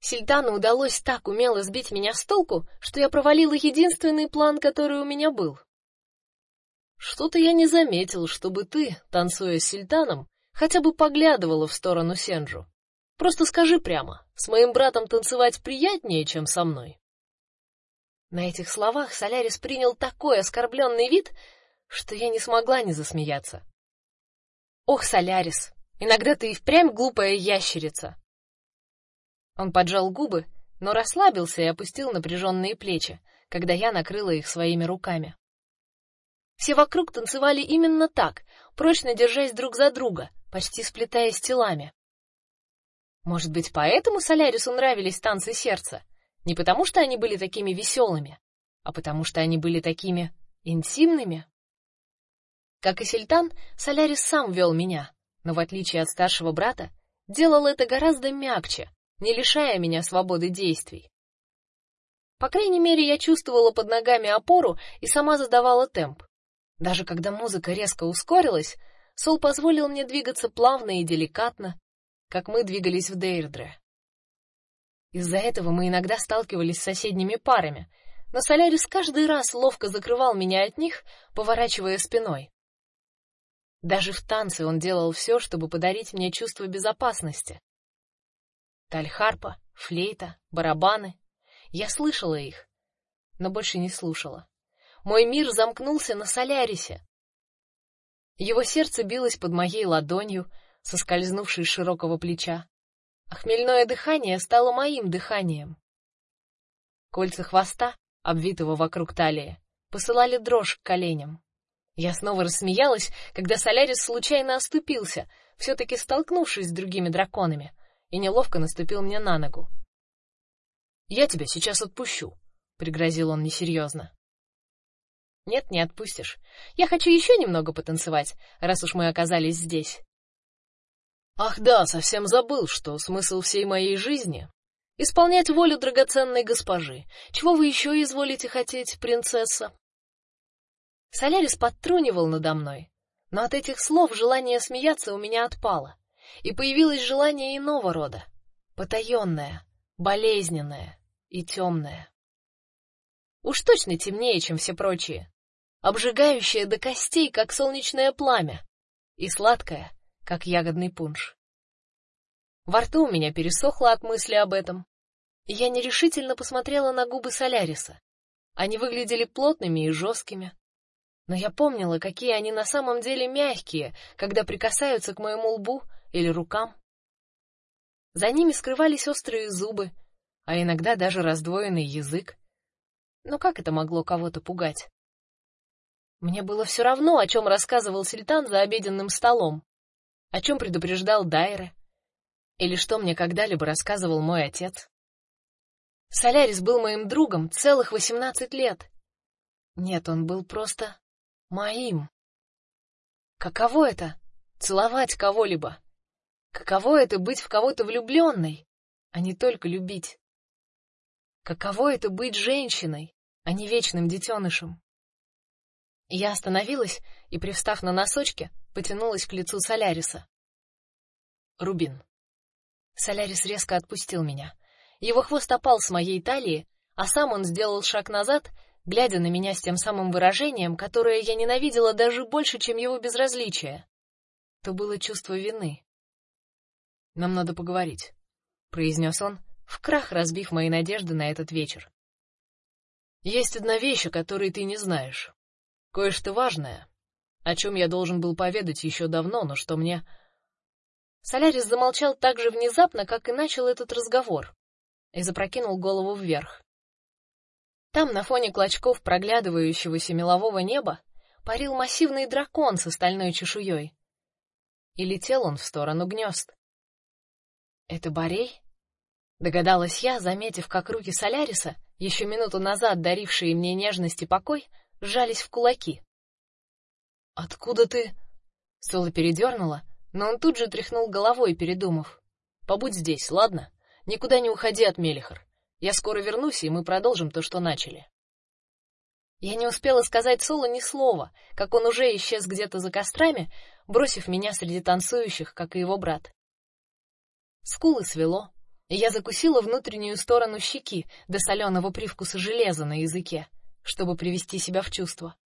Speaker 1: Сильтану удалось так умело сбить меня с толку, что я провалила единственный план, который у меня был. Что-то я не заметил, чтобы ты, танцуя с Сильтаном, хотя бы поглядывала в сторону Сенджу. Просто скажи прямо, с моим братом танцевать приятнее, чем со мной. На этих словах Солярис принял такой оскорбленный вид, что я не смогла не засмеяться. Ох, Солярис, иногда ты и впрямь глупая ящерица. Он поджал губы, но расслабился и опустил напряженные плечи, когда я накрыла их своими руками. Все вокруг танцевали именно так, прочно держась друг за друга, почти сплетаясь телами. Может быть, поэтому Солярису нравились танцы сердца, не потому что они были такими веселыми, а потому что они были такими интимными. Как и Сельтан, Солярис сам вел меня, но в отличие от старшего брата, делал это гораздо мягче, не лишая меня свободы действий. По крайней мере, я чувствовала под ногами опору и сама задавала темп. Даже когда музыка резко ускорилась, Сол позволил мне двигаться плавно и деликатно, как мы двигались в Дейрдре. Из-за этого мы иногда сталкивались с соседними парами, но Солярис каждый раз ловко закрывал меня от них, поворачивая спиной. Даже в танце он делал все, чтобы подарить мне чувство безопасности. Тальхарпа, флейта, барабаны. Я слышала их, но больше не слушала. Мой мир замкнулся на Солярисе. Его сердце билось под моей ладонью, соскользнувшей с широкого плеча. А дыхание стало моим дыханием. Кольца хвоста, обвитого вокруг талии, посылали дрожь к коленям. Я снова рассмеялась, когда Солярис случайно оступился, все таки столкнувшись с другими драконами, и неловко наступил мне на ногу. Я тебя сейчас отпущу, пригрозил он несерьезно. Нет, не отпустишь. Я хочу еще немного потанцевать, раз уж мы оказались здесь. Ах да, совсем забыл, что смысл всей моей жизни исполнять волю драгоценной госпожи. Чего вы еще изволите хотеть, принцесса? Солярис подтрунивал надо мной, но от этих слов желание смеяться у меня отпало, и появилось желание иного рода, потаенное, болезненное и темное. Уж точно темнее, чем все прочие, обжигающее до костей, как солнечное пламя, и сладкое, как ягодный пунш. Во рту у меня пересохло от мысли об этом, и я нерешительно посмотрела на губы Соляриса. Они выглядели плотными и жесткими, но я помнила, какие они на самом деле мягкие, когда прикасаются к моему лбу или рукам. За ними скрывались острые зубы, а иногда даже раздвоенный язык. Но как это могло кого-то пугать? Мне было все равно, о чем рассказывал Сильтан за обеденным столом, о чем предупреждал Дайре, или что мне когда-либо рассказывал мой отец. Солярис был моим другом целых восемнадцать лет. Нет, он был просто моим. Каково это целовать кого-либо? Каково это быть в кого-то влюбленной, а не только любить? Каково это быть женщиной, а не вечным детенышем? Я остановилась и, привстав на носочки, потянулась к лицу Соляриса. Рубин. Солярис резко отпустил меня. Его хвост опал с моей талии, а сам он сделал шаг назад, глядя на меня с тем самым выражением, которое я ненавидела даже больше, чем его безразличие. То было чувство вины. Нам надо поговорить, произнес он, в крах разбив мои надежды на этот вечер. Есть одна вещь, о которой ты не знаешь. Кое-что важное, о чем я должен был поведать еще давно, но что мне Солярис замолчал так же внезапно, как и начал этот разговор и запрокинул голову вверх. Там, на фоне клочков проглядывающегося мелового неба, парил массивный дракон с стальной чешуей. И летел он в сторону гнезд. Это Борей? Догадалась я, заметив, как руки Соляриса, еще минуту назад дарившие мне нежность и покой, сжались в кулаки. Откуда ты? Соло передернула, но он тут же тряхнул головой, передумав. Побудь здесь, ладно? Никуда не уходи от Мелихар. Я скоро вернусь, и мы продолжим то, что начали. Я не успела сказать Соло ни слова, как он уже исчез где-то за кострами, бросив меня среди танцующих, как и его брат. Скулы свело, я закусила внутреннюю сторону щеки до соленого привкуса железа на языке, чтобы привести себя в чувство.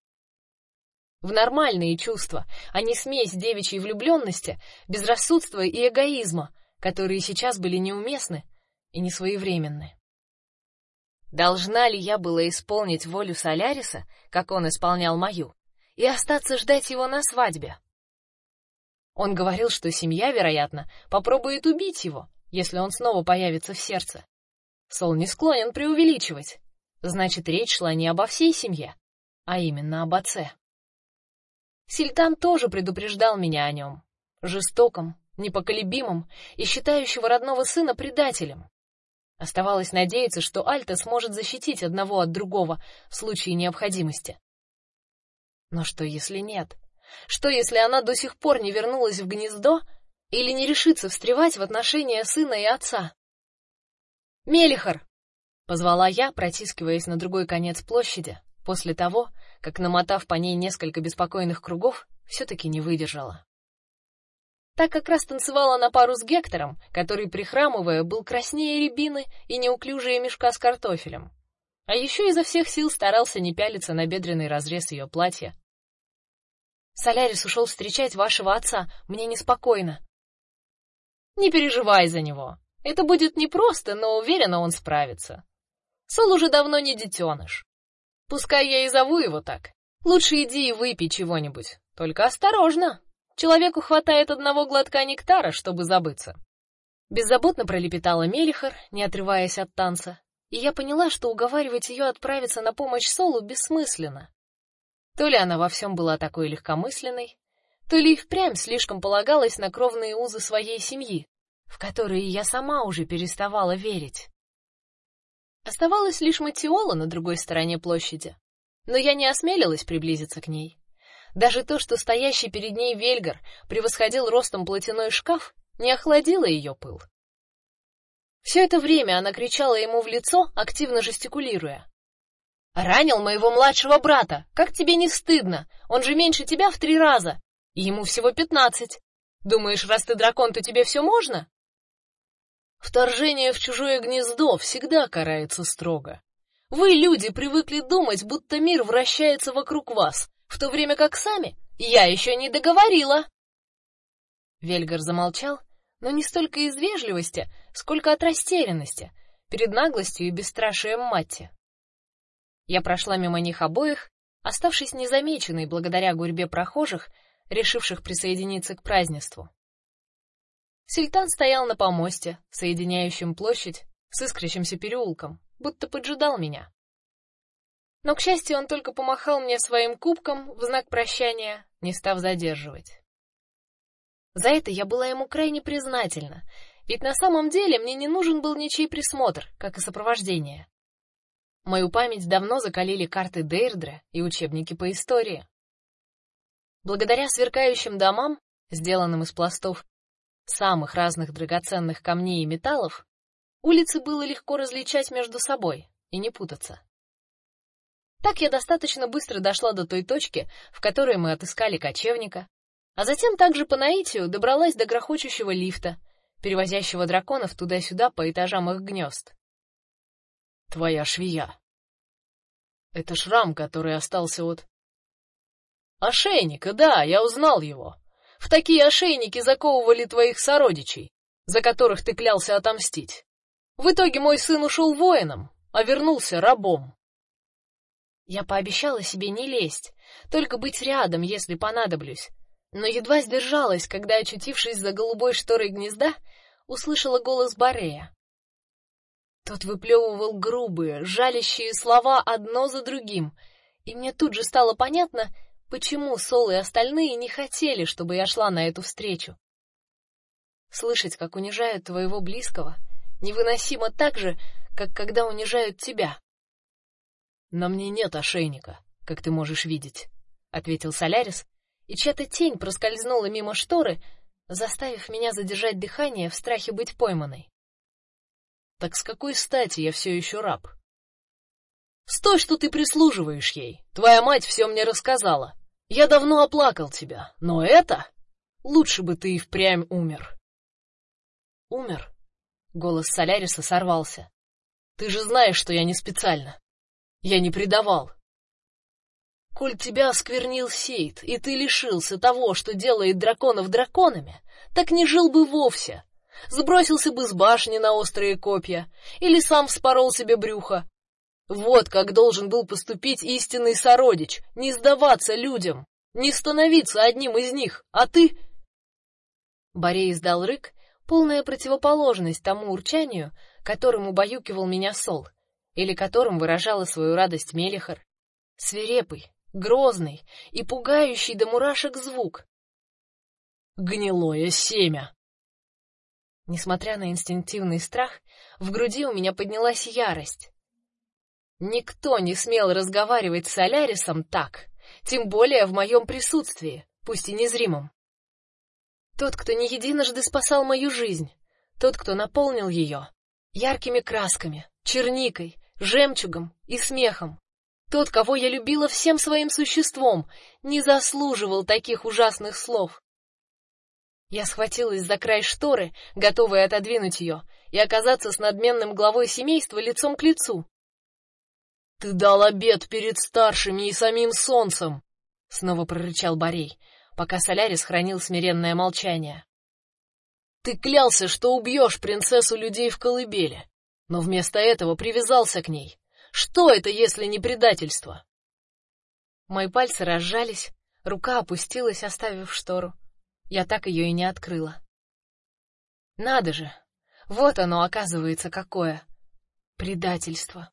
Speaker 1: В нормальные чувства, а не смесь девичьей влюбленности, безрассудства и эгоизма, которые сейчас были неуместны и несвоевременны. Должна ли я была исполнить волю Соляриса, как он исполнял мою, и остаться ждать его на свадьбе? Он говорил, что семья, вероятно, попробует убить его, если он снова появится в сердце. Сол не склонен преувеличивать. Значит, речь шла не обо всей семье, а именно об отце. Сильтан тоже предупреждал меня о нем, жестоком, непоколебимым и считающего родного сына предателем. Оставалось надеяться, что Альта сможет защитить одного от другого в случае необходимости. Но что если нет? Что если она до сих пор не вернулась в гнездо или не решится встревать в отношения сына и отца? Мелихар, позвала я, протискиваясь на другой конец площади, после того, как намотав по ней несколько беспокойных кругов, все таки не выдержала. Так как раз танцевала на пару с Гектором, который прихрамывая был краснее рябины и неуклюжее мешка с картофелем. А еще изо всех сил старался не пялиться на бедренный разрез ее платья. Солярис ушел встречать вашего отца. Мне неспокойно. Не переживай за него. Это будет непросто, но уверена, он справится. Сол уже давно не детеныш. Пускай я и зову его так. Лучше иди и выпей чего-нибудь. Только осторожно. Человеку хватает одного глотка нектара, чтобы забыться. Беззаботно пролепетала Мелихар, не отрываясь от танца, и я поняла, что уговаривать ее отправиться на помощь Солу бессмысленно. То ли она во всем была такой легкомысленной, то ли и впрямь слишком полагалась на кровные узы своей семьи, в которые я сама уже переставала верить. Оставалась лишь Матиола на другой стороне площади, но я не осмелилась приблизиться к ней. Даже то, что стоящий перед ней Вельгар превосходил ростом платяной шкаф, не охладило ее пыл. Все это время она кричала ему в лицо, активно жестикулируя. Ранил моего младшего брата. Как тебе не стыдно? Он же меньше тебя в три раза. И ему всего пятнадцать. Думаешь, раз ты дракон, то тебе все можно? Вторжение в чужое гнездо всегда карается строго. Вы, люди, привыкли думать, будто мир вращается вокруг вас, в то время как сами я еще не договорила. Вельгар замолчал, но не столько из вежливости, сколько от растерянности перед наглостью и бесстрашием Матти. Я прошла мимо них обоих, оставшись незамеченной благодаря гурьбе прохожих, решивших присоединиться к празднеству. Сельтан стоял на помосте, соединяющем площадь с искрящимся переулком, будто поджидал меня. Но к счастью, он только помахал мне своим кубком в знак прощания, не став задерживать. За это я была ему крайне признательна, ведь на самом деле мне не нужен был ничей присмотр, как и сопровождение. Мою память давно закалили карты Дейрдра и учебники по истории. Благодаря сверкающим домам, сделанным из пластов самых разных драгоценных камней и металлов, улицы было легко различать между собой и не путаться. Так я достаточно быстро дошла до той точки, в которой мы отыскали кочевника, а затем также по наитию добралась до грохочущего лифта, перевозящего драконов туда-сюда по этажам их гнезд. Твоя швея. Это шрам, который остался от Ошейника, да, я узнал его. В такие ошейники заковывали твоих сородичей, за которых ты клялся отомстить. В итоге мой сын ушел воином, а вернулся рабом. Я пообещала себе не лезть, только быть рядом, если понадоблюсь. Но едва сдержалась, когда, очутившись за голубой шторой гнезда, услышала голос Барея. Тот выплевывал грубые, жалящие слова одно за другим, и мне тут же стало понятно, почему Сол и остальные не хотели, чтобы я шла на эту встречу. Слышать, как унижают твоего близкого, невыносимо так же, как когда унижают тебя. На мне нет ошейника, как ты можешь видеть, ответил Солярис, и чья-то тень проскользнула мимо шторы, заставив меня задержать дыхание в страхе быть пойманной. Так с какой стати я все еще раб? Стой, что ты прислуживаешь ей. Твоя мать все мне рассказала. Я давно оплакал тебя, но это лучше бы ты и впрямь умер. Умер. Голос Соляриса сорвался. Ты же знаешь, что я не специально. Я не предавал. Коль тебя осквернил Сейд, и ты лишился того, что делает драконов драконами, так не жил бы вовсе. Сбросился бы с башни на острые копья или сам вспорол себе брюхо. Вот как должен был поступить истинный сородич, не сдаваться людям, не становиться одним из них. А ты Борей издал рык, полная противоположность тому урчанию, которым убаюкивал меня Сол, или которым выражала свою радость Мелихар. Свирепый, грозный и пугающий до мурашек звук. Гнилое семя. Несмотря на инстинктивный страх, в груди у меня поднялась ярость. Никто не смел разговаривать с Солярисом так, тем более в моем присутствии, пусть и незримом. Тот, кто не единожды спасал мою жизнь, тот, кто наполнил ее яркими красками, черникой, жемчугом и смехом, тот, кого я любила всем своим существом, не заслуживал таких ужасных слов. Я схватилась за край шторы, готовая отодвинуть ее и оказаться с надменным главой семейства лицом к лицу. Ты дал обед перед старшими и самим солнцем, снова прорычал Борей, пока Солярис хранил смиренное молчание. Ты клялся, что убьешь принцессу людей в колыбели, но вместо этого привязался к ней. Что это, если не предательство? Мои пальцы разжались, рука опустилась, оставив штору. Я так ее и не открыла. Надо же. Вот оно, оказывается, какое предательство.